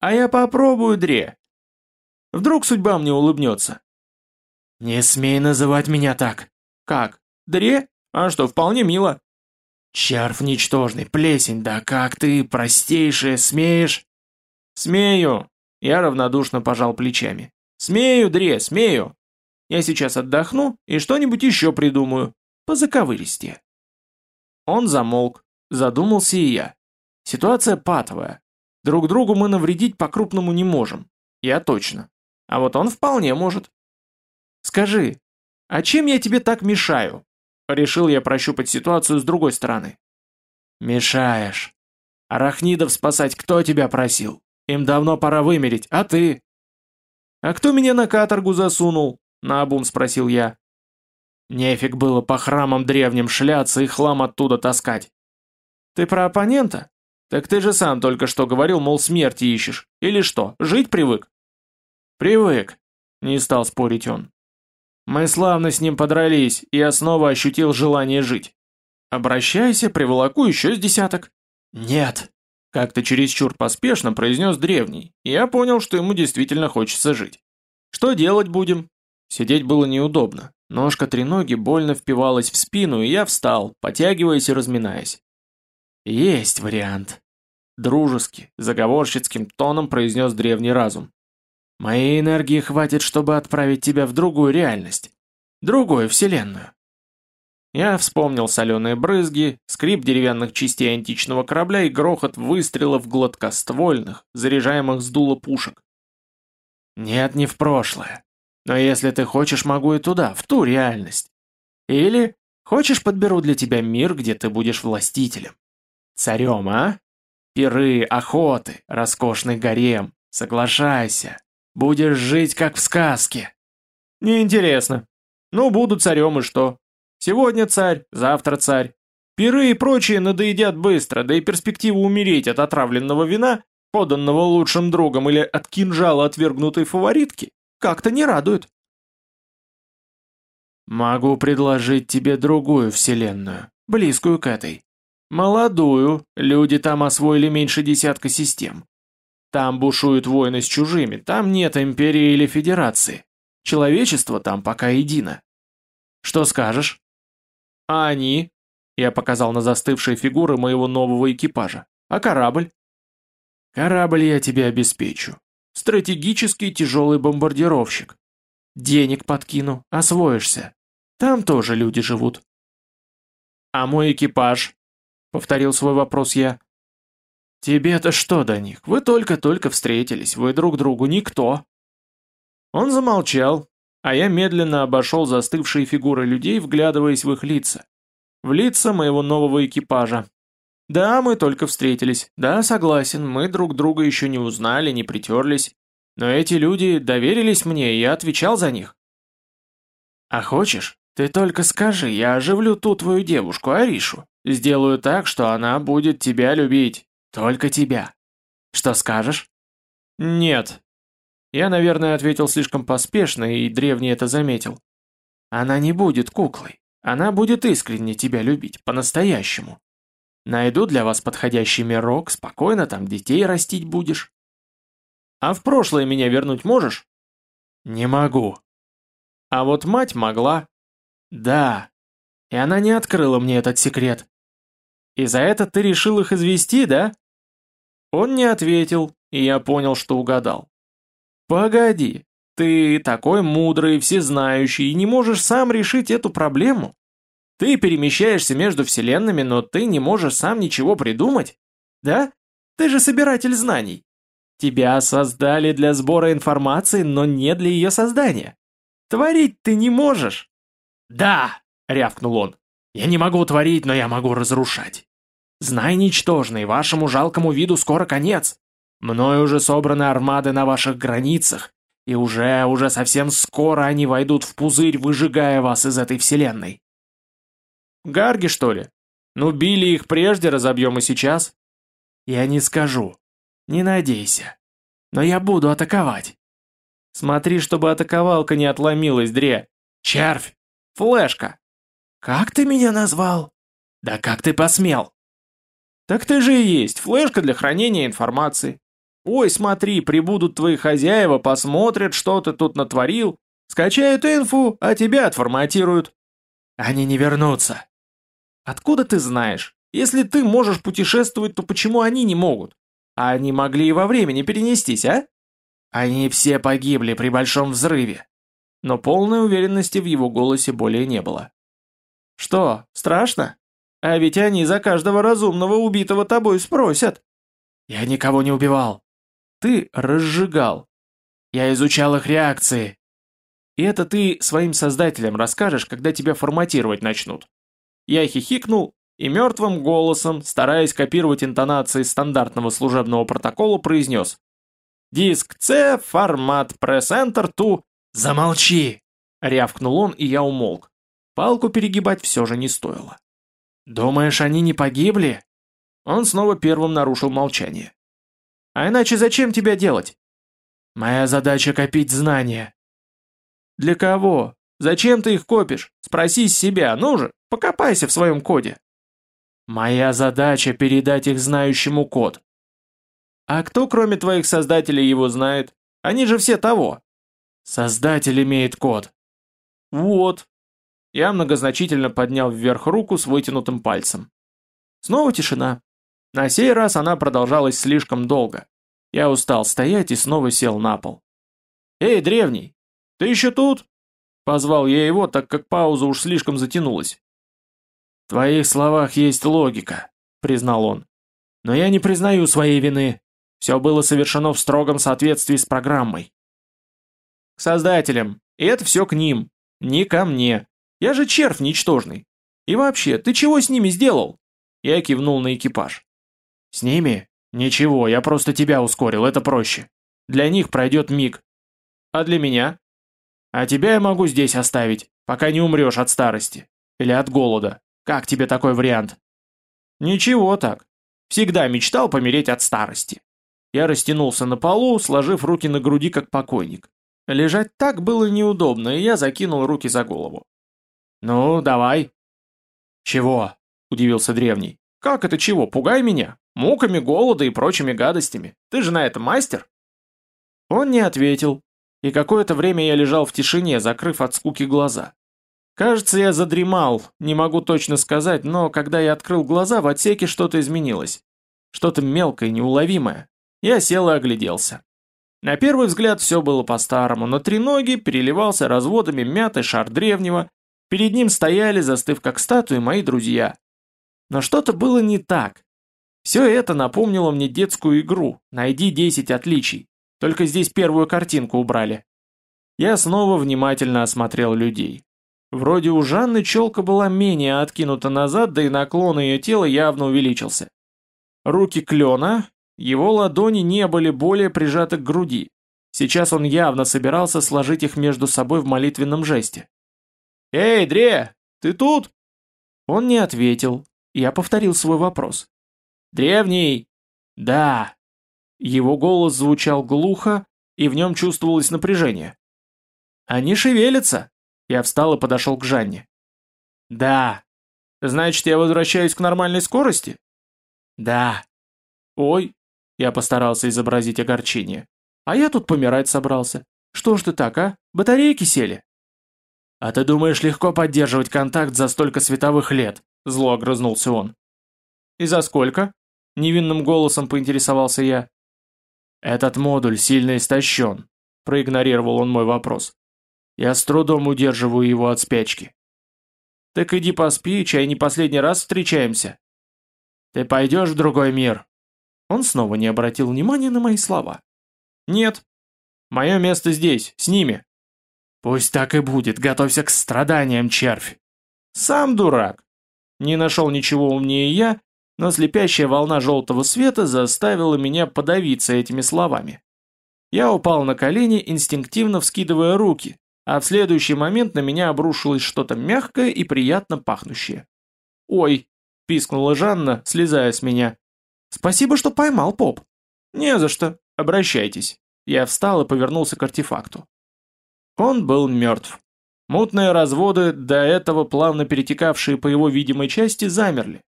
Speaker 1: «А я попробую, Дре. Вдруг судьба мне улыбнется».
Speaker 2: «Не смей называть меня так».
Speaker 1: «Как? Дре? А что, вполне мило».
Speaker 2: «Червь ничтожный, плесень, да как ты, простейшая, смеешь?»
Speaker 1: «Смею», — я равнодушно пожал плечами. «Смею, Дре, смею. Я сейчас отдохну и что-нибудь еще придумаю. По заковыристе». Он замолк, задумался и я. Ситуация патовая. Друг другу мы навредить по-крупному не можем. Я точно. А вот он вполне может. Скажи, а чем я тебе так мешаю? Решил я прощупать ситуацию с другой стороны.
Speaker 2: Мешаешь. Арахнидов спасать кто тебя просил? Им давно пора вымереть, а ты?
Speaker 1: А кто меня на каторгу засунул? Наобум спросил я.
Speaker 2: Нефиг было по храмам древним шляться и хлам оттуда таскать.
Speaker 1: Ты про оппонента? Так ты же сам только что говорил, мол, смерти ищешь. Или что, жить привык?
Speaker 2: Привык, не стал спорить он. Мы славно с ним подрались, и я снова ощутил желание жить.
Speaker 1: Обращайся, приволоку еще с десяток.
Speaker 2: Нет,
Speaker 1: как-то чересчур поспешно произнес древний, и я понял, что ему действительно хочется жить. Что делать будем? Сидеть было неудобно. Ножка треноги больно впивалась в спину, и я встал, потягиваясь и разминаясь.
Speaker 2: «Есть вариант», — дружески, заговорщицким тоном произнес древний разум. «Моей энергии хватит, чтобы отправить тебя в другую реальность, другую вселенную».
Speaker 1: Я вспомнил соленые брызги, скрип деревянных частей античного корабля и грохот выстрелов гладкоствольных, заряжаемых с дула пушек. Нет, не в прошлое. Но если ты хочешь, могу и туда, в ту реальность. Или хочешь, подберу для тебя мир, где ты будешь властителем. Царем, а? Пиры, охоты, роскошный гарем. Соглашайся. Будешь жить, как в сказке. Неинтересно. Ну, буду царем и что? Сегодня царь, завтра царь. Пиры и прочие надоедят быстро, да и перспектива умереть от отравленного вина, поданного лучшим другом или от кинжала отвергнутой фаворитки, как-то не радует. Могу предложить тебе другую вселенную, близкую к этой. Молодую, люди там освоили меньше десятка систем. Там бушуют войны с чужими, там нет империи или федерации. Человечество там пока едино. Что скажешь? А они? Я показал на застывшие фигуры моего нового экипажа. А корабль? Корабль я тебе обеспечу. Стратегический тяжелый бомбардировщик. Денег подкину, освоишься. Там тоже люди живут. А мой экипаж? Повторил свой вопрос я. Тебе-то что до них? Вы только-только встретились, вы друг другу никто. Он замолчал, а я медленно обошел застывшие фигуры людей, вглядываясь в их лица. В лица моего нового экипажа. Да, мы только встретились. Да, согласен, мы друг друга еще не узнали, не притерлись. Но эти люди доверились мне, и я отвечал за них. А хочешь, ты только скажи, я оживлю ту твою девушку, Аришу. Сделаю так, что она будет тебя любить. Только тебя. Что скажешь? Нет, я, наверное, ответил слишком поспешно, и древний это заметил. Она не будет куклой. Она будет искренне тебя любить, по-настоящему. Найду для вас подходящий мирок, спокойно там детей растить будешь. А в прошлое меня вернуть можешь? Не могу. А вот мать могла. Да. И она не открыла мне этот секрет. И за это ты решил их извести, да? Он не ответил, и я понял, что угадал. Погоди, ты такой мудрый, всезнающий и не можешь сам решить эту проблему? Ты перемещаешься между вселенными, но ты не можешь сам ничего придумать? Да? Ты же собиратель знаний. Тебя создали для сбора информации, но не для ее создания. Творить ты не можешь. Да, рявкнул он. Я не могу творить, но я могу разрушать. Знай, ничтожный, вашему жалкому виду скоро конец. Мною уже собраны армады на ваших границах, и уже, уже совсем скоро они войдут в пузырь, выжигая вас из этой вселенной. Гарги, что ли? Ну, били их прежде, разобьем и сейчас. Я не скажу. Не надейся. Но я буду атаковать. Смотри, чтобы атаковалка не отломилась, Дре. Червь! Флешка! Как ты меня назвал? Да как ты посмел? Так ты же и есть, флешка для хранения информации. Ой, смотри, прибудут твои хозяева, посмотрят, что ты тут натворил, скачают инфу, а тебя отформатируют. Они не вернутся. Откуда ты знаешь? Если ты можешь путешествовать, то почему они не могут? А они могли и во времени перенестись, а? Они все погибли при большом взрыве. Но полной уверенности в его голосе более не было. Что, страшно? А ведь они за каждого разумного убитого тобой спросят. Я никого не убивал. Ты разжигал. Я изучал их реакции. И это ты своим создателям расскажешь, когда тебя форматировать начнут. Я хихикнул и мертвым голосом, стараясь копировать интонации стандартного служебного протокола, произнес «Диск C, формат Press-Enter to...» «Замолчи!» — рявкнул он, и я умолк. Палку перегибать все же не стоило. «Думаешь, они не погибли?» Он снова первым нарушил молчание. А иначе зачем тебя делать? Моя задача копить знания. Для кого? Зачем ты их копишь? Спроси себя, ну же, покопайся в своем коде. Моя задача передать их знающему код. А кто, кроме твоих создателей, его знает? Они же все того. Создатель имеет код. Вот. Я многозначительно поднял вверх руку с вытянутым пальцем. Снова тишина. На сей раз она продолжалась слишком долго. Я устал стоять и снова сел на пол. «Эй, древний, ты еще тут?» Позвал я его, так как пауза уж слишком затянулась.
Speaker 2: «В твоих словах есть логика», — признал он. «Но я не признаю своей вины. Все было совершено в строгом соответствии с программой». «К создателям. И это все к ним. Не ко мне. Я же червь ничтожный. И вообще, ты чего с ними сделал?» Я кивнул на экипаж. «С ними? Ничего, я просто тебя ускорил, это проще. Для них пройдет миг. А для меня? А тебя я могу здесь оставить, пока не умрешь от старости. Или от голода. Как тебе такой вариант? Ничего так. Всегда мечтал помереть от старости. Я растянулся на полу, сложив руки на груди, как покойник. Лежать так было неудобно, и я закинул руки за голову. «Ну, давай». «Чего?» – удивился древний. «Как это чего? Пугай меня. Муками голода и прочими гадостями. Ты же на это мастер?» Он не ответил, и какое-то время я лежал в тишине, закрыв от скуки глаза. Кажется, я задремал, не могу точно сказать, но когда я открыл глаза, в отсеке что-то изменилось. Что-то мелкое, неуловимое. Я сел и огляделся. На первый взгляд все было по-старому, но треноги переливался разводами мятый шар древнего, перед ним стояли, застыв как статуи, мои друзья. Но что-то было не так. Все это напомнило мне детскую игру «Найди 10 отличий», только здесь первую картинку убрали. Я снова внимательно осмотрел людей. Вроде у Жанны челка была менее откинута назад, да и наклон ее тела явно увеличился. Руки клена, его ладони не были более прижаты к груди. Сейчас он явно собирался сложить их между собой в молитвенном жесте. «Эй, Дре, ты тут?» Он не ответил. Я повторил свой вопрос. «Древний!» «Да!» Его голос звучал глухо, и в нем чувствовалось напряжение. «Они шевелятся!» Я встал и подошел к Жанне. «Да. Значит, я возвращаюсь к нормальной скорости?» «Да». «Ой», я постарался изобразить огорчение. «А я тут помирать собрался. Что ж ты так, а? Батарейки сели?» «А ты думаешь, легко поддерживать контакт за столько световых лет?» Зло огрызнулся он. «И за сколько?» Невинным голосом поинтересовался я. «Этот модуль сильно истощен», проигнорировал он мой вопрос. Я с трудом удерживаю его от спячки. Так иди поспи, чай не последний раз встречаемся. Ты пойдешь в другой мир? Он снова не обратил внимания на мои слова. Нет. Мое место здесь, с ними. Пусть так и будет, готовься к страданиям, червь. Сам дурак. Не нашел ничего умнее я, но слепящая волна желтого света заставила меня подавиться этими словами. Я упал на колени, инстинктивно вскидывая руки, а в следующий момент на меня обрушилось что-то мягкое и приятно пахнущее. «Ой!» – пискнула Жанна, слезая с меня. «Спасибо, что поймал, поп». «Не за что. Обращайтесь». Я встал и повернулся к артефакту. Он был мертв. Мутные разводы, до этого плавно перетекавшие по его видимой части, замерли.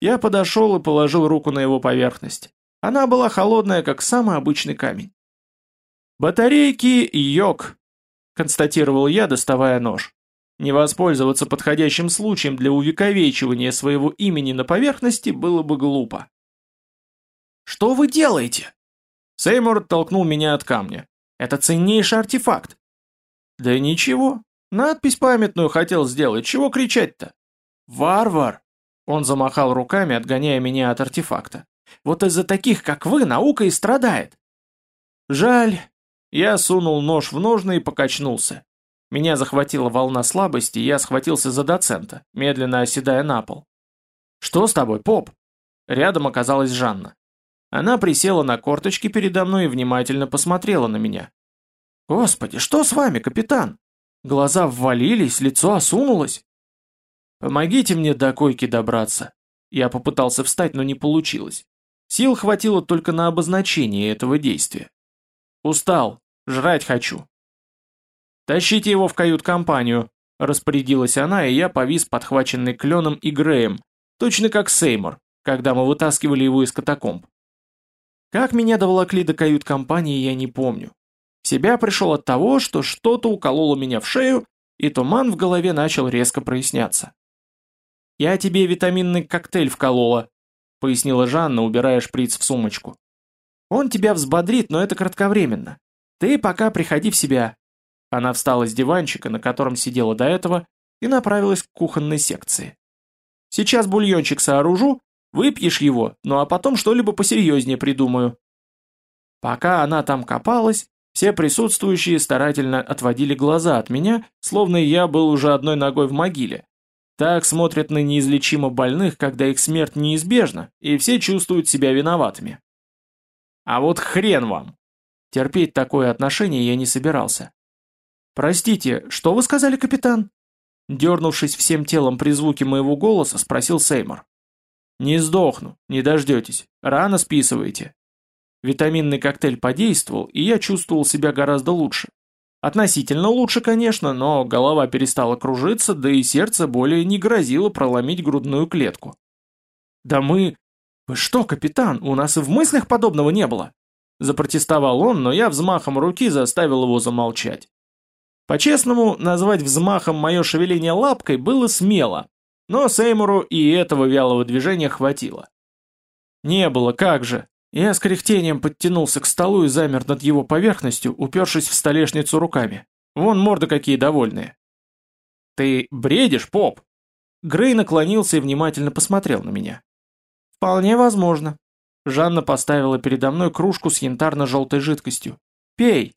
Speaker 2: Я подошел и положил руку на его поверхность. Она была холодная, как самый обычный камень. «Батарейки йог», констатировал я, доставая нож. Не воспользоваться подходящим случаем для увековечивания своего имени на поверхности было бы глупо. «Что вы делаете?» Сеймур толкнул меня от камня. «Это ценнейший артефакт». «Да ничего. Надпись памятную хотел сделать. Чего кричать-то?» «Варвар!» Он замахал руками, отгоняя меня от артефакта. «Вот из-за таких, как вы, наука и страдает». «Жаль, я сунул нож в ножны и покачнулся. Меня захватила волна слабости, я схватился за доцента, медленно оседая на пол. «Что с тобой, поп?» Рядом оказалась Жанна. Она присела на корточки передо мной и внимательно посмотрела на меня. «Господи, что с вами, капитан?» Глаза ввалились, лицо осунулось. «Помогите мне до койки добраться». Я попытался встать, но не получилось. Сил хватило только на обозначение этого действия. Устал, жрать хочу. Тащите его в кают-компанию, распорядилась она, и я повис подхваченный кленом и Греем, точно как Сеймур, когда мы вытаскивали его из катакомб. Как меня доволокли до кают-компании, я не помню. Себя пришел от того, что что-то укололо меня в шею, и туман в голове начал резко проясняться. «Я тебе витаминный коктейль вколола», — пояснила Жанна, убирая шприц в сумочку. Он тебя взбодрит, но это кратковременно. Ты пока приходи в себя». Она встала с диванчика, на котором сидела до этого, и направилась к кухонной секции. Сейчас бульончик сооружу, выпьешь его, ну а потом что-либо посерьезнее придумаю». Пока она там копалась, все присутствующие старательно отводили глаза от меня, словно я был уже одной ногой в могиле. Так смотрят на неизлечимо больных, когда их смерть неизбежна, и все чувствуют себя виноватыми. А вот хрен вам! Терпеть такое отношение я не собирался. «Простите, что вы сказали, капитан?» Дернувшись всем телом при звуке моего голоса, спросил Сеймор. «Не сдохну, не дождетесь. Рано списываете». Витаминный коктейль подействовал, и я чувствовал себя гораздо лучше. Относительно лучше, конечно, но голова перестала кружиться, да и сердце более не грозило проломить грудную клетку. «Да мы...» «Вы что, капитан, у нас и в мыслях подобного не было!» Запротестовал он, но я взмахом руки заставил его замолчать. По-честному, назвать взмахом мое шевеление лапкой было смело, но Сеймуру и этого вялого движения хватило. Не было, как же. Я с кряхтением подтянулся к столу и замер над его поверхностью, упершись в столешницу руками. Вон морды какие довольные. «Ты бредишь, поп?» Грей наклонился и внимательно посмотрел на меня. «Вполне возможно». Жанна поставила передо мной кружку с янтарно-желтой жидкостью. «Пей!»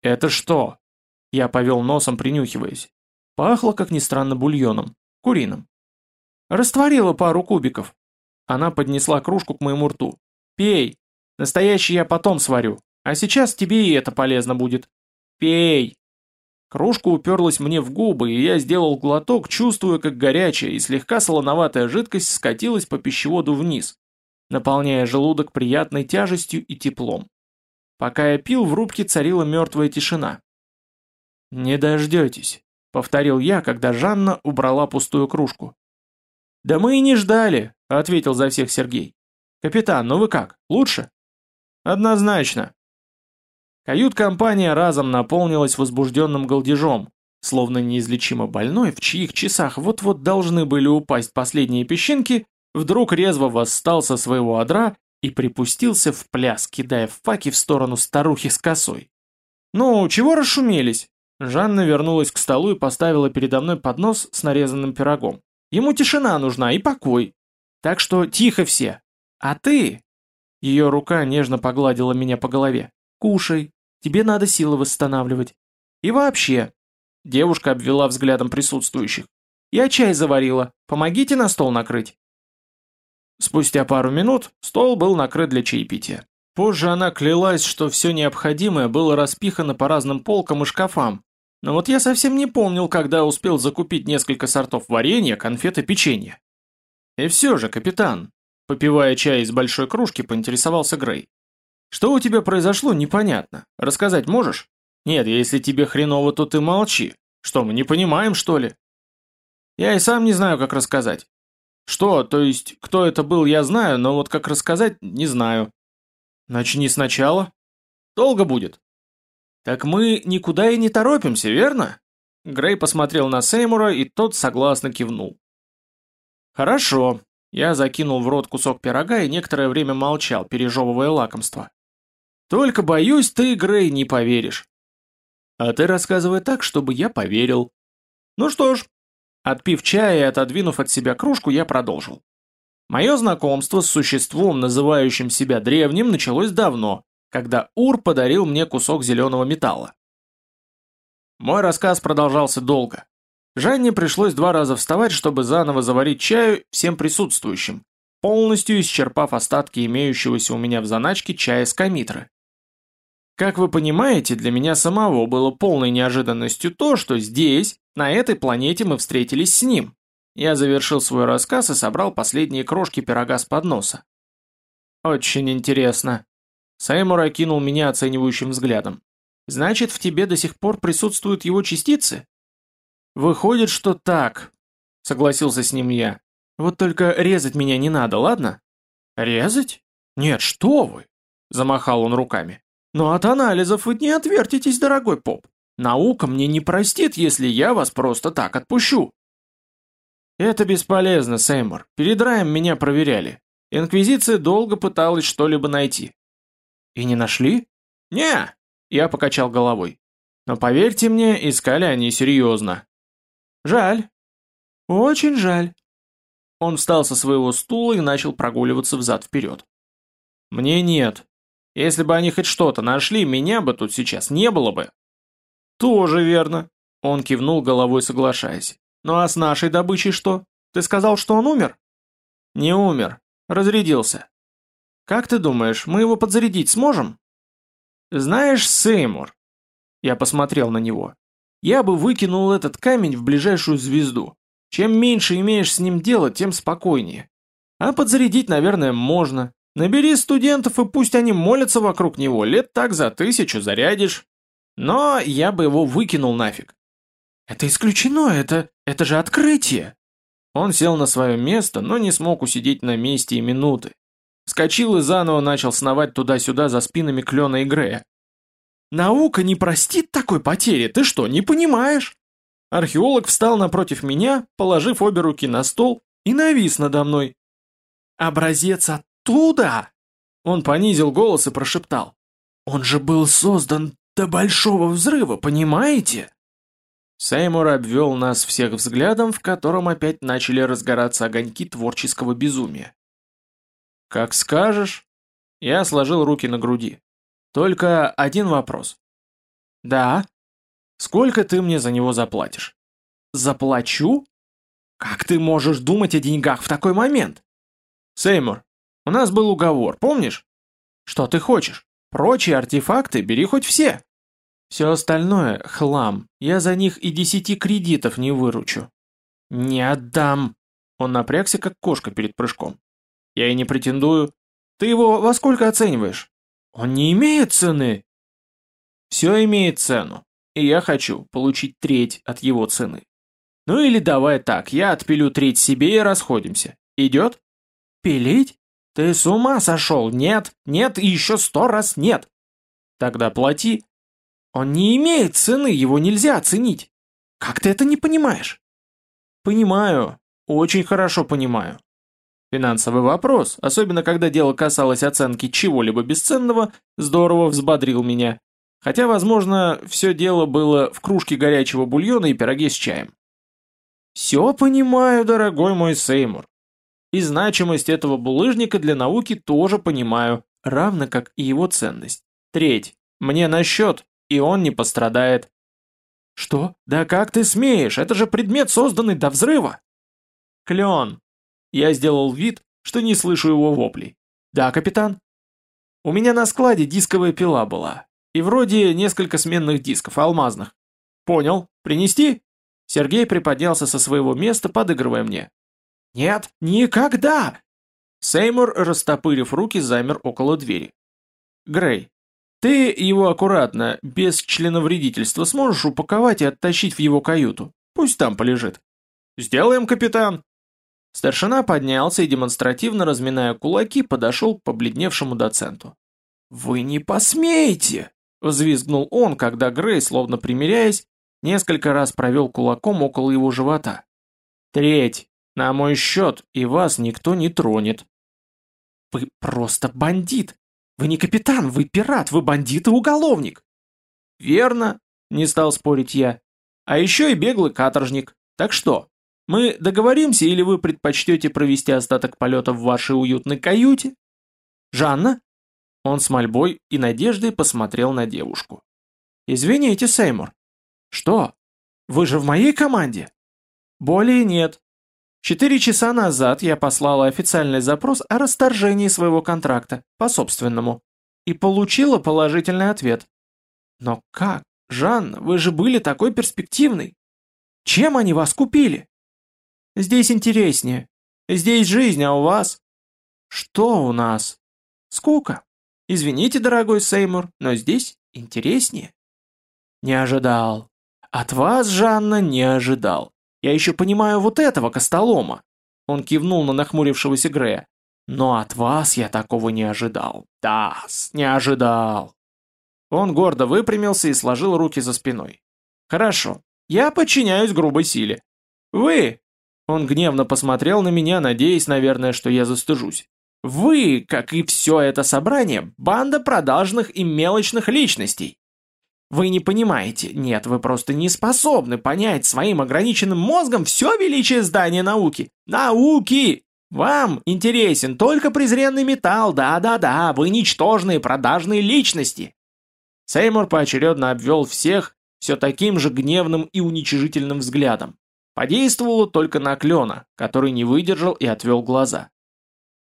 Speaker 2: «Это что?» Я повел носом, принюхиваясь. Пахло, как ни странно, бульоном. Куриным. Растворила пару кубиков. Она поднесла кружку к моему рту. «Пей. Настоящий я потом сварю. А сейчас тебе и это полезно будет. Пей!» Кружка уперлась мне в губы, и я сделал глоток, чувствуя, как горячая и слегка солоноватая жидкость скатилась по пищеводу вниз, наполняя желудок приятной тяжестью и теплом. Пока я пил, в рубке царила мертвая тишина. «Не дождетесь», — повторил я, когда Жанна убрала пустую кружку. «Да мы и не ждали», — ответил за всех Сергей. «Капитан, ну вы как, лучше?» «Однозначно». Кают-компания разом наполнилась возбужденным голдежом, словно неизлечимо больной, в чьих часах вот-вот должны были упасть последние песчинки, вдруг резво восстал со своего одра и припустился в пляс, кидая факи в сторону старухи с косой. «Ну, чего расшумелись? Жанна вернулась к столу и поставила передо мной поднос с нарезанным пирогом. Ему тишина нужна и покой. Так что тихо все. А ты... Ее рука нежно погладила меня по голове. Кушай. Тебе надо силы восстанавливать. И вообще... Девушка обвела взглядом присутствующих. Я чай заварила. Помогите на стол накрыть. Спустя пару минут стол был накрыт для чаепития. Позже она клялась, что все необходимое было распихано по разным полкам и шкафам. Но вот я совсем не помнил, когда успел закупить несколько сортов варенья, конфет и печенья. И все же, капитан, попивая чай из большой кружки, поинтересовался Грей. Что у тебя произошло, непонятно. Рассказать можешь? Нет, если тебе хреново, то ты молчи. Что, мы не понимаем, что ли? Я и сам не знаю, как рассказать. Что, то есть, кто это был, я знаю, но вот как рассказать, не знаю. Начни сначала. Долго будет. Так мы никуда и не торопимся, верно? Грей посмотрел на Сеймура, и тот согласно кивнул. Хорошо. Я закинул в рот кусок пирога и некоторое время молчал, пережевывая лакомство. Только боюсь, ты, Грей, не поверишь. А ты рассказывай так, чтобы я поверил. Ну что ж, отпив чая и отодвинув от себя кружку, я продолжил. Мое знакомство с существом, называющим себя древним, началось давно, когда Ур подарил мне кусок зеленого металла. Мой рассказ продолжался долго. Жанне пришлось два раза вставать, чтобы заново заварить чаю всем присутствующим, полностью исчерпав остатки имеющегося у меня в заначке чая с камитры. Как вы понимаете, для меня самого было полной неожиданностью то, что здесь, на этой планете мы встретились с ним. Я завершил свой рассказ и собрал последние крошки пирога с подноса. «Очень интересно». Саймур окинул меня оценивающим взглядом. «Значит, в тебе до сих пор присутствуют его частицы?» «Выходит, что так», — согласился с ним я. «Вот только резать меня не надо, ладно?» «Резать? Нет, что вы!» — замахал он руками. «Но от анализов вы не отвертитесь, дорогой поп. Наука мне не простит, если я вас просто так отпущу». «Это бесполезно, Сеймур. Перед раем меня проверяли. Инквизиция долго пыталась что-либо найти». «И не нашли?» «Не!» Я покачал головой. «Но поверьте мне, искали они серьезно». «Жаль. Очень жаль».
Speaker 1: Он встал со своего стула и начал прогуливаться взад-вперед. «Мне нет. Если бы они хоть что-то нашли, меня бы тут сейчас не было бы». «Тоже верно», — он кивнул головой, соглашаясь. «Ну а с нашей добычей что? Ты сказал, что он умер?» «Не умер. Разрядился. Как ты думаешь, мы его подзарядить сможем?» «Знаешь, Сеймур...» Я посмотрел на него. «Я бы выкинул этот камень в ближайшую звезду. Чем меньше имеешь с ним дело, тем спокойнее. А подзарядить, наверное, можно. Набери студентов, и пусть они молятся вокруг него, лет так за тысячу зарядишь. Но я бы его выкинул нафиг. Это исключено, это... это же открытие. Он сел на свое место, но не смог усидеть на месте и минуты. Скочил и заново начал сновать туда-сюда за спинами Клена и Грея. «Наука не простит такой потери, ты что, не понимаешь?» Археолог встал напротив меня, положив обе руки на стол, и навис надо мной. «Образец оттуда!» Он понизил голос и прошептал. «Он же был создан до большого взрыва, понимаете?» Сеймур обвел нас всех взглядом, в котором опять начали разгораться огоньки творческого безумия. «Как скажешь». Я сложил руки на груди. «Только один вопрос». «Да?» Сколько ты мне за него заплатишь? Заплачу? Как ты можешь думать о деньгах в такой момент? Сеймур, у нас был уговор, помнишь? Что ты хочешь? Прочие артефакты бери хоть все. Все остальное — хлам. Я за них и десяти кредитов не выручу. Не отдам. Он напрягся, как кошка перед прыжком. Я и не претендую. Ты его во сколько оцениваешь? Он не имеет цены. Все имеет цену и я хочу получить треть от его цены. Ну или давай так, я отпилю треть себе и расходимся. Идет? Пилить? Ты с ума сошел? Нет, нет и еще сто раз нет. Тогда плати. Он не имеет цены, его нельзя оценить. Как ты это не понимаешь? Понимаю, очень хорошо понимаю. Финансовый вопрос, особенно когда дело касалось оценки чего-либо бесценного, здорово взбодрил меня. Хотя, возможно, все дело было в кружке горячего бульона и пироге с чаем. Все понимаю, дорогой мой Сеймур. И значимость этого булыжника для науки тоже понимаю, равно как и его ценность. Треть. Мне на счет, и он не пострадает. Что? Да как ты смеешь? Это же предмет, созданный до взрыва. Клен. Я сделал вид, что не слышу его воплей. Да, капитан? У меня на складе дисковая пила была. И вроде несколько сменных дисков, алмазных. Понял. Принести? Сергей приподнялся со своего места, подыгрывая мне. Нет, никогда! Сеймур, растопырив руки, замер около двери. Грей, ты его аккуратно, без членовредительства, сможешь упаковать и оттащить в его каюту. Пусть там полежит. Сделаем, капитан. Старшина поднялся и, демонстративно разминая кулаки, подошел к побледневшему доценту. «Вы не посмеете!» Взвизгнул он, когда Грей, словно примиряясь, несколько раз провел кулаком около его живота. «Треть! На мой счет, и вас никто не тронет!» «Вы просто бандит! Вы не капитан, вы пират, вы бандит и уголовник!» «Верно!» — не стал спорить я. «А еще и беглый каторжник. Так что, мы договоримся или вы предпочтете провести остаток полета в вашей уютной каюте?» «Жанна, он с мольбой и надеждой посмотрел на девушку. «Извините, Сеймур». «Что? Вы же в моей команде?» «Более нет. Четыре часа назад я послала официальный запрос о расторжении своего контракта, по собственному, и получила положительный ответ. Но как, Жанна, вы же были такой перспективной. Чем они вас купили? Здесь интереснее. Здесь жизнь, а у вас? Что у нас? Скука. Извините, дорогой Сеймур, но здесь интереснее. Не ожидал. От вас, Жанна, не ожидал. Я еще понимаю вот этого костолома. Он кивнул на нахмурившегося Грея. Но от вас я такого не ожидал. Да, не ожидал. Он гордо выпрямился и сложил руки за спиной. Хорошо, я подчиняюсь грубой силе. Вы... Он гневно посмотрел на меня, надеясь, наверное, что я застыжусь. Вы, как и все это собрание, банда продажных и мелочных личностей.
Speaker 2: Вы не понимаете, нет, вы просто не способны понять своим ограниченным мозгом все величие здания науки. Науки! Вам интересен только презренный металл, да-да-да, вы ничтожные продажные личности. Сеймур поочередно обвел всех все таким же гневным и уничижительным взглядом. Подействовало только на Клена, который не выдержал и отвел глаза.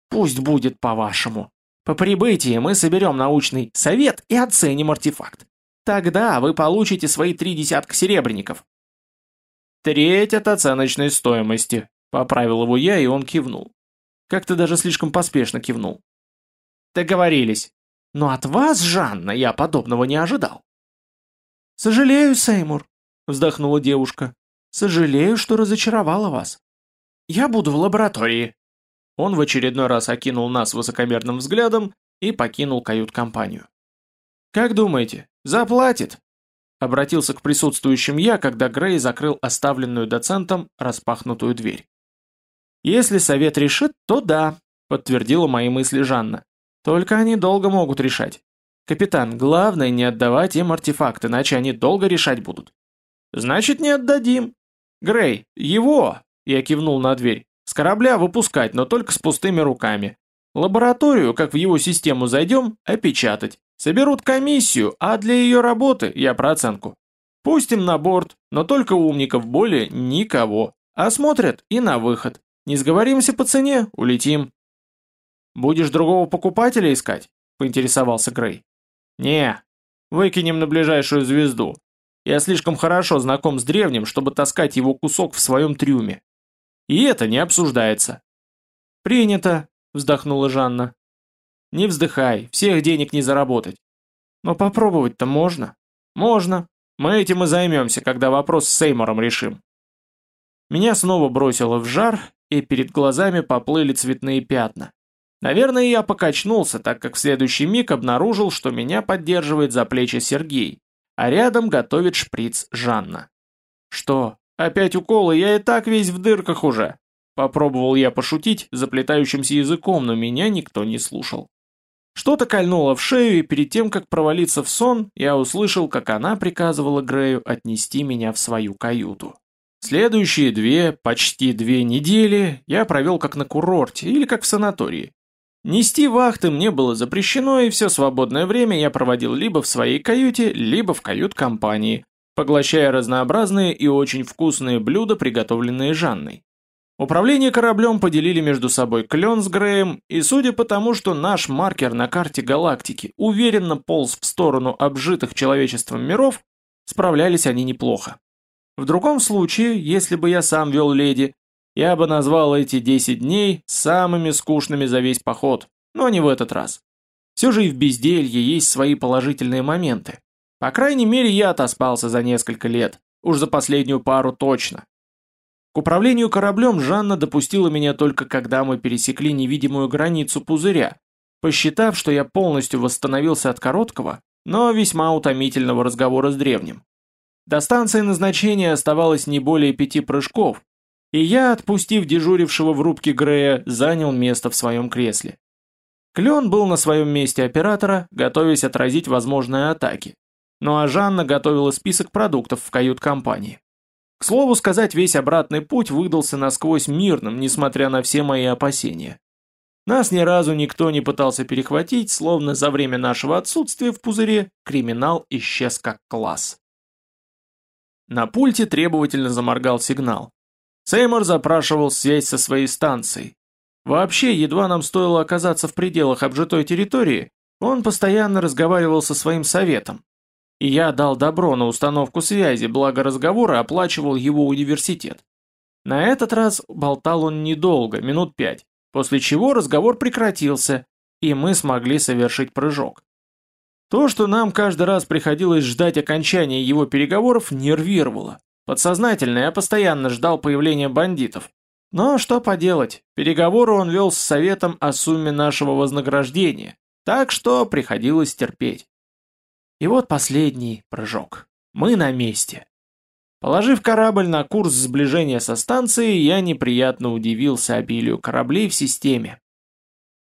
Speaker 2: «Пусть будет по-вашему. По прибытии мы соберем научный совет и оценим артефакт. Тогда вы получите свои три десятка серебряников».
Speaker 1: «Треть от оценочной стоимости», — поправил его я, и он кивнул. Как-то даже слишком поспешно кивнул.
Speaker 2: «Договорились. Но от вас, Жанна, я подобного не ожидал». «Сожалею, Сеймур», — вздохнула девушка. «Сожалею, что разочаровала вас. Я буду в лаборатории». Он в очередной раз окинул нас высокомерным взглядом и покинул кают-компанию. «Как думаете, заплатит?» Обратился к присутствующим я, когда Грей закрыл оставленную доцентом распахнутую дверь. «Если совет решит, то да», — подтвердила мои мысли Жанна. «Только они долго могут решать. Капитан, главное не отдавать им артефакт, иначе они долго решать будут». «Значит, не отдадим». «Грей, его!» — я кивнул на дверь. «С корабля выпускать, но только с пустыми руками. Лабораторию, как в его систему зайдем, опечатать. Соберут комиссию, а для ее работы я про оценку. Пустим на борт, но только умников более никого. Осмотрят и на выход. Не сговоримся по цене, улетим. Будешь другого покупателя искать? Поинтересовался Грей. Не, выкинем на ближайшую звезду. Я слишком хорошо знаком с древним, чтобы таскать его кусок в своем трюме. И это не обсуждается. Принято, вздохнула Жанна. Не вздыхай, всех денег не заработать. Но попробовать-то можно. Можно. Мы этим и займемся, когда вопрос с Сеймором решим. Меня снова бросило в жар, и перед глазами поплыли цветные пятна. Наверное, я покачнулся, так как в следующий миг обнаружил, что меня поддерживает за плечи Сергей, а рядом готовит шприц Жанна. Что, опять уколы, я и так весь в дырках уже. Попробовал я пошутить заплетающимся языком, но меня никто не слушал. Что-то кольнуло в шею, и перед тем, как провалиться в сон, я услышал, как она приказывала Грею отнести меня в свою каюту. Следующие две, почти две недели я провел как на курорте или как в санатории. Нести вахты мне было запрещено, и все свободное время я проводил либо в своей каюте, либо в кают-компании, поглощая разнообразные и очень вкусные блюда, приготовленные Жанной. Управление кораблем поделили между собой Клен с Греем, и судя по тому, что наш маркер на карте галактики уверенно полз в сторону обжитых человечеством миров, справлялись они неплохо. В другом случае, если бы я сам вел леди, я бы назвал эти 10 дней самыми скучными за весь поход, но не в этот раз. Все же и в безделье есть свои положительные моменты. По крайней мере, я отоспался за несколько лет, уж за последнюю пару точно. К управлению кораблем Жанна допустила меня только когда мы пересекли невидимую границу пузыря, посчитав, что я полностью восстановился от короткого, но весьма утомительного разговора с древним. До станции назначения оставалось не более пяти прыжков, и я, отпустив дежурившего в рубке Грея, занял место в своем кресле. Клен был на своем месте оператора, готовясь отразить возможные атаки. Ну а Жанна готовила список продуктов в кают-компании. К слову сказать, весь обратный путь выдался насквозь мирным, несмотря на все мои опасения. Нас ни разу никто не пытался перехватить, словно за время нашего отсутствия в пузыре криминал исчез как класс. На пульте требовательно заморгал сигнал. Сеймор запрашивал связь со своей станцией. Вообще, едва нам стоило оказаться в пределах обжитой территории, он постоянно разговаривал со своим советом, и я дал добро на установку связи, благо разговора оплачивал его университет. На этот раз болтал он недолго, минут пять, после чего разговор прекратился, и мы смогли совершить прыжок. То, что нам каждый раз приходилось ждать окончания его переговоров, нервировало. Подсознательно я постоянно ждал появления бандитов. Но что поделать, переговоры он вел с советом о сумме нашего вознаграждения, так что приходилось терпеть. И вот последний прыжок. Мы на месте. Положив корабль на курс сближения со станцией, я неприятно удивился обилию кораблей в системе.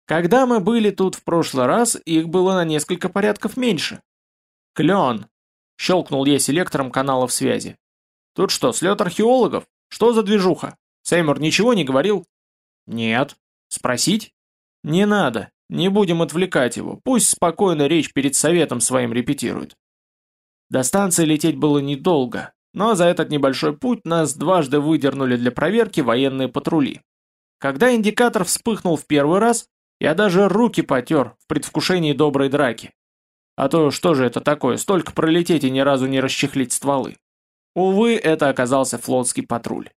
Speaker 2: Когда мы были тут в прошлый раз, их было на несколько порядков меньше. Клен. Щелкнул я селектором каналов связи. Тут что, слет археологов? Что за движуха? Сеймур ничего не говорил? Нет. Спросить? Не надо. Не будем отвлекать его. Пусть спокойно речь перед советом своим репетирует. До станции лететь было недолго, но за этот небольшой путь нас дважды выдернули для проверки военные патрули. Когда индикатор вспыхнул в первый раз, я даже руки потер в предвкушении доброй драки. А то что же это такое, столько пролететь и ни разу не расчехлить стволы. Увы, это оказался флотский патруль.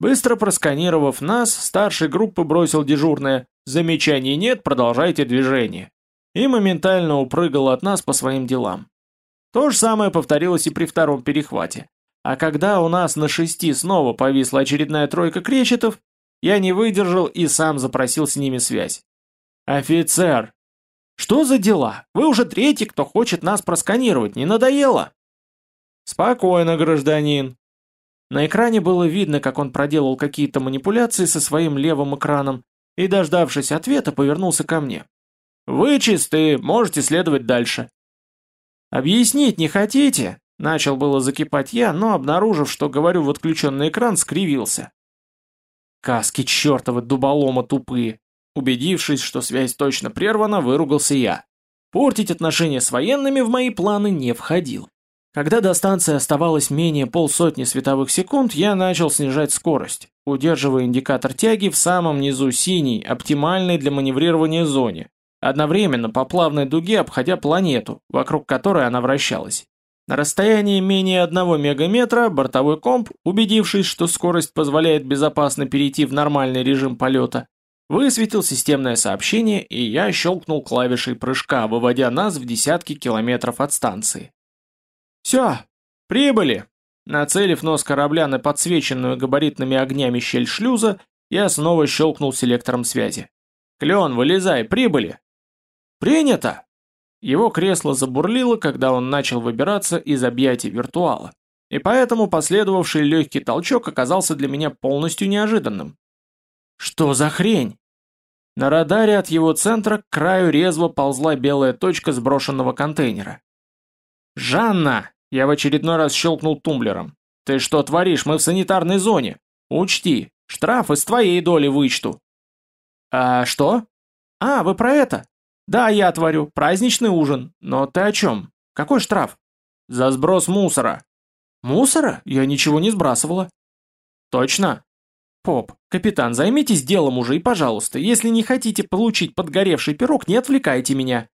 Speaker 2: Быстро просканировав нас, старший группы бросил дежурное «Замечаний нет, продолжайте движение» и моментально упрыгал от нас по своим делам. То же самое повторилось и при втором перехвате. А когда у нас на шести снова повисла очередная тройка кречетов, я не выдержал и сам запросил с ними связь. «Офицер, что за дела? Вы уже третий, кто хочет нас просканировать, не надоело?» «Спокойно, гражданин». На экране было видно, как он проделал какие-то манипуляции со своим левым экраном и, дождавшись ответа, повернулся ко мне. «Вы чисты, можете следовать дальше». «Объяснить не хотите?» Начал было закипать я, но, обнаружив, что говорю в отключенный экран, скривился. «Каски чертовы дуболома тупые!» Убедившись, что связь точно прервана, выругался я. Портить отношения с военными в мои планы не входил. Когда до станции оставалось менее полсотни световых секунд, я начал снижать скорость, удерживая индикатор тяги в самом низу синей, оптимальной для маневрирования зоне, одновременно по плавной дуге обходя планету, вокруг которой она вращалась. На расстоянии менее одного мегаметра бортовой комп, убедившись, что скорость позволяет безопасно перейти в нормальный режим полета, Высветил системное сообщение, и я щелкнул клавишей прыжка, выводя нас в десятки километров от станции. «Все, прибыли!» Нацелив нос корабля на подсвеченную габаритными огнями щель шлюза, я снова щелкнул селектором связи. «Клен, вылезай, прибыли!» «Принято!» Его кресло забурлило, когда он начал выбираться из объятий виртуала. И поэтому последовавший легкий толчок оказался для меня полностью неожиданным. Что за хрень? На радаре от его центра к краю резво ползла белая точка сброшенного контейнера. «Жанна!» Я в очередной раз щелкнул тумблером. «Ты что творишь? Мы в санитарной зоне. Учти, штраф из твоей доли вычту». «А что?» «А, вы про это?» «Да, я творю. Праздничный ужин. Но ты о чем? Какой штраф?» «За сброс мусора». «Мусора? Я ничего не сбрасывала». «Точно?» «Поп, капитан, займитесь делом уже и, пожалуйста, если не хотите получить подгоревший пирог, не отвлекайте меня».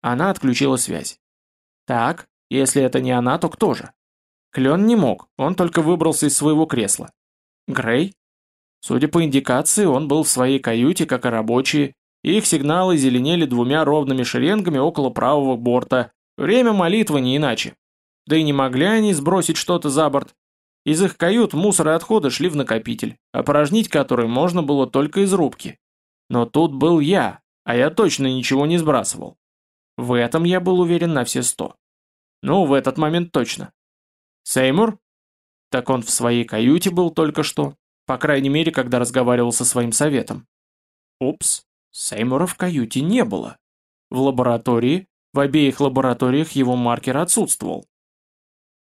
Speaker 2: Она отключила связь. «Так, если это не она, то кто же?» Клен не мог, он только выбрался из своего кресла. Грей? Судя по индикации, он был в своей каюте, как и рабочие, их сигналы зеленели двумя ровными шеренгами около правого борта. Время молитвы не иначе. Да и не могли они сбросить что-то за борт. Из их кают мусор и отходы шли в накопитель, опорожнить который можно было только из рубки. Но тут был я, а я точно ничего не сбрасывал. В этом я был уверен на все сто. Ну, в этот момент точно. Сеймур? Так он в своей каюте был только что, по крайней мере, когда разговаривал со своим советом. Упс, Сеймура в каюте не было. В лаборатории, в обеих лабораториях его маркер отсутствовал.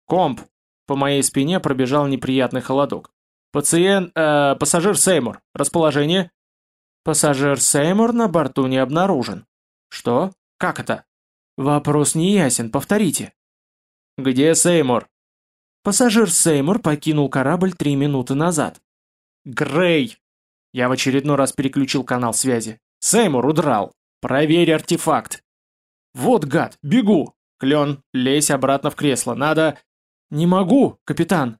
Speaker 2: «Комп, по моей спине пробежал неприятный холодок. «Пациент... Э, пассажир Сеймур. Расположение?» «Пассажир Сеймур на борту не обнаружен». «Что? Как это?» «Вопрос не ясен, повторите». «Где Сеймур?» «Пассажир Сеймур покинул корабль три минуты назад». «Грей!» Я в очередной раз переключил канал связи. «Сеймур удрал! Проверь артефакт!» «Вот гад, бегу!» «Клен, лезь обратно в кресло, надо...» «Не могу, капитан!»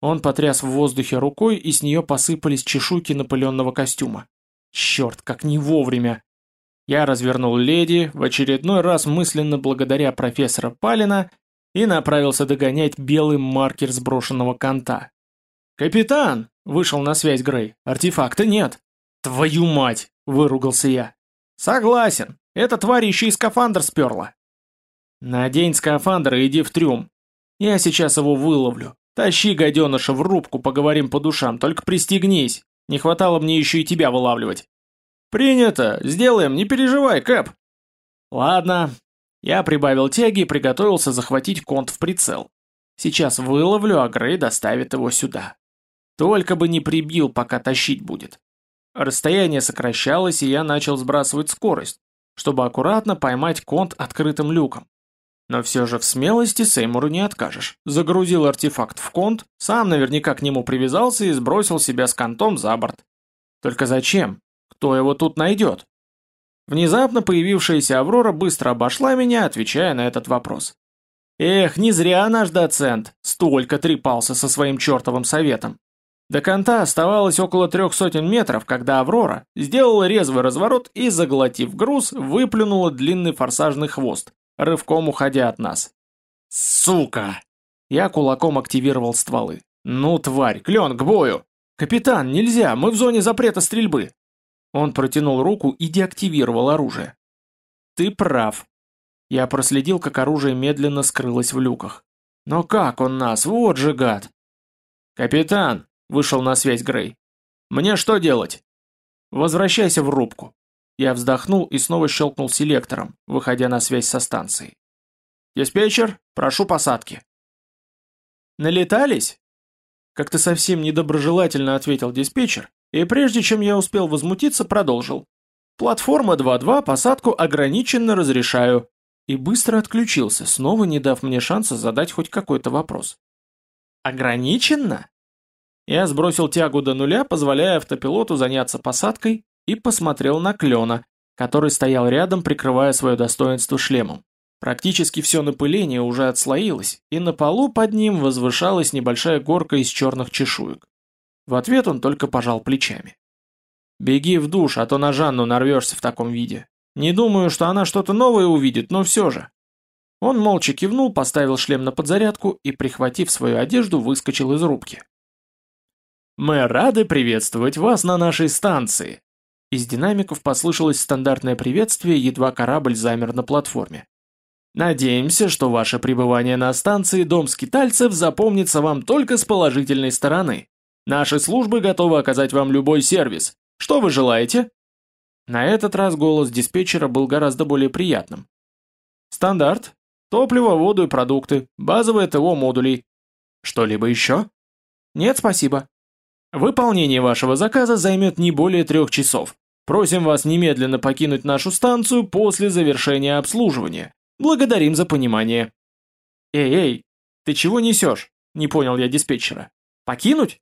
Speaker 2: Он потряс в воздухе рукой, и с нее посыпались чешуйки напыленного костюма. «Черт, как не вовремя!» Я развернул леди, в очередной раз мысленно благодаря профессора Палина, и направился догонять белый маркер сброшенного конта. «Капитан!» — вышел на связь Грей. «Артефакта нет!» «Твою мать!» — выругался я. «Согласен. Эта тварь еще и скафандр сперла». «Надень скафандр и иди в трюм. Я сейчас его выловлю. Тащи гаденыша в рубку, поговорим по душам, только пристегнись. Не хватало мне еще и тебя вылавливать. Принято, сделаем, не переживай, Кэп. Ладно. Я прибавил тяги и приготовился захватить конт в прицел. Сейчас выловлю, а Грей доставит его сюда. Только бы не прибил, пока тащить будет. Расстояние сокращалось, и я начал сбрасывать скорость, чтобы аккуратно поймать конт открытым люком. Но все же в смелости Сеймуру не откажешь. Загрузил артефакт в конт, сам наверняка к нему привязался и сбросил себя с контом за борт. Только зачем? Кто его тут найдет? Внезапно появившаяся Аврора быстро обошла меня, отвечая на этот вопрос. Эх, не зря наш доцент столько трепался со своим чертовым советом. До конта оставалось около трех сотен метров, когда Аврора сделала резвый разворот и, заглотив груз, выплюнула длинный форсажный хвост, рывком уходя от нас. «Сука!» Я кулаком активировал стволы. «Ну, тварь, клен, к бою!» «Капитан, нельзя, мы в зоне запрета стрельбы!» Он протянул руку и деактивировал оружие. «Ты прав». Я проследил, как оружие медленно скрылось в люках. «Но как он нас? Вот же гад!» «Капитан!» — вышел на связь Грей. «Мне что делать?» «Возвращайся в рубку». Я вздохнул и снова щелкнул селектором, выходя на связь со станцией. «Диспетчер, прошу посадки». «Налетались?» Как-то совсем недоброжелательно ответил диспетчер, и прежде чем я успел возмутиться, продолжил. «Платформа 2.2, посадку ограниченно разрешаю». И быстро отключился, снова не дав мне шанса задать хоть какой-то вопрос. «Ограниченно?» Я сбросил тягу до нуля, позволяя автопилоту заняться посадкой, и посмотрел на Клена, который стоял рядом, прикрывая свое достоинство шлемом. Практически все напыление уже отслоилось, и на полу под ним возвышалась небольшая горка из черных чешуек. В ответ он только пожал плечами. «Беги в душ, а то на Жанну нарвешься в таком виде. Не думаю, что она что-то новое увидит, но все же». Он молча кивнул, поставил шлем на подзарядку и, прихватив свою одежду, выскочил из рубки. «Мы рады приветствовать вас на нашей станции!» Из динамиков послышалось стандартное приветствие, едва корабль замер на платформе. «Надеемся, что ваше пребывание на станции Дом Скитальцев запомнится вам только с положительной стороны. Наши службы готовы оказать вам любой сервис. Что вы желаете?» На этот раз голос диспетчера был гораздо более приятным. «Стандарт. Топливо, воду и продукты. Базовое ТО модулей. Что-либо еще?» «Нет, спасибо. Выполнение вашего заказа займет не более трех часов. Просим вас немедленно покинуть нашу станцию после завершения обслуживания. Благодарим за понимание». «Эй-эй, ты чего несешь?» – не понял я диспетчера. «Покинуть?»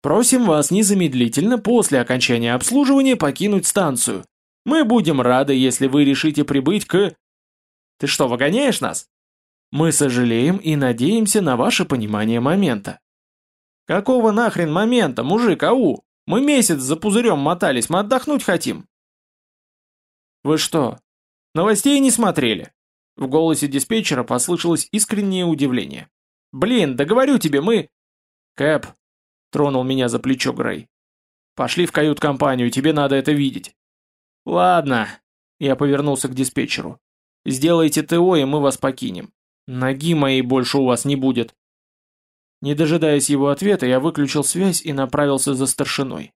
Speaker 2: Просим вас незамедлительно после окончания обслуживания покинуть станцию. Мы будем рады, если вы решите прибыть к... Ты что, выгоняешь нас? Мы сожалеем и надеемся на ваше понимание момента. Какого нахрен момента, мужик, ау? Мы месяц за пузырем мотались, мы отдохнуть хотим. Вы что, новостей не смотрели? В голосе диспетчера послышалось искреннее удивление. Блин, да тебе, мы... Кэп, Тронул меня за плечо Грей. Пошли в кают-компанию, тебе надо это видеть. Ладно. Я повернулся к диспетчеру. Сделайте ТО, и мы вас покинем. Ноги моей больше у вас не будет. Не дожидаясь его ответа, я выключил связь и направился за старшиной.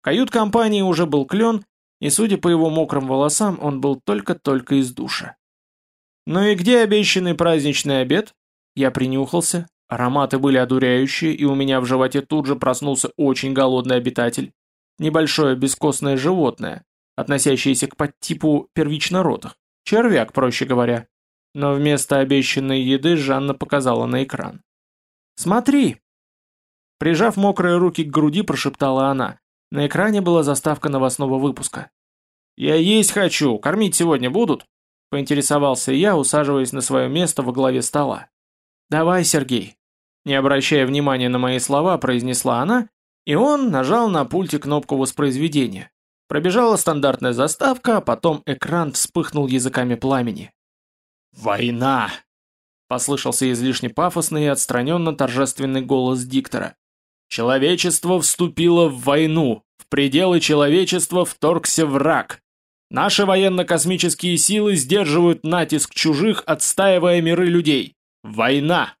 Speaker 2: В кают-компании уже был клен, и, судя по его мокрым волосам, он был только-только из душа. «Ну и где обещанный праздничный обед?» Я принюхался, Ароматы были одуряющие, и у меня в животе тут же проснулся очень голодный обитатель. Небольшое бескостное животное, относящееся к подтипу первичнородых. Червяк, проще говоря. Но вместо обещанной еды Жанна показала на экран. «Смотри!» Прижав мокрые руки к груди, прошептала она. На экране была заставка новостного выпуска. «Я есть хочу! Кормить сегодня будут?» Поинтересовался я, усаживаясь на свое место во главе стола. «Давай, Сергей!» Не обращая внимания на мои слова, произнесла она, и он нажал на пульте кнопку воспроизведения. Пробежала стандартная заставка, а потом экран вспыхнул языками пламени. «Война!» — послышался излишне пафосный и отстраненно торжественный голос диктора. «Человечество вступило в войну! В пределы человечества вторгся враг! Наши военно-космические силы сдерживают натиск чужих, отстаивая миры людей! Война!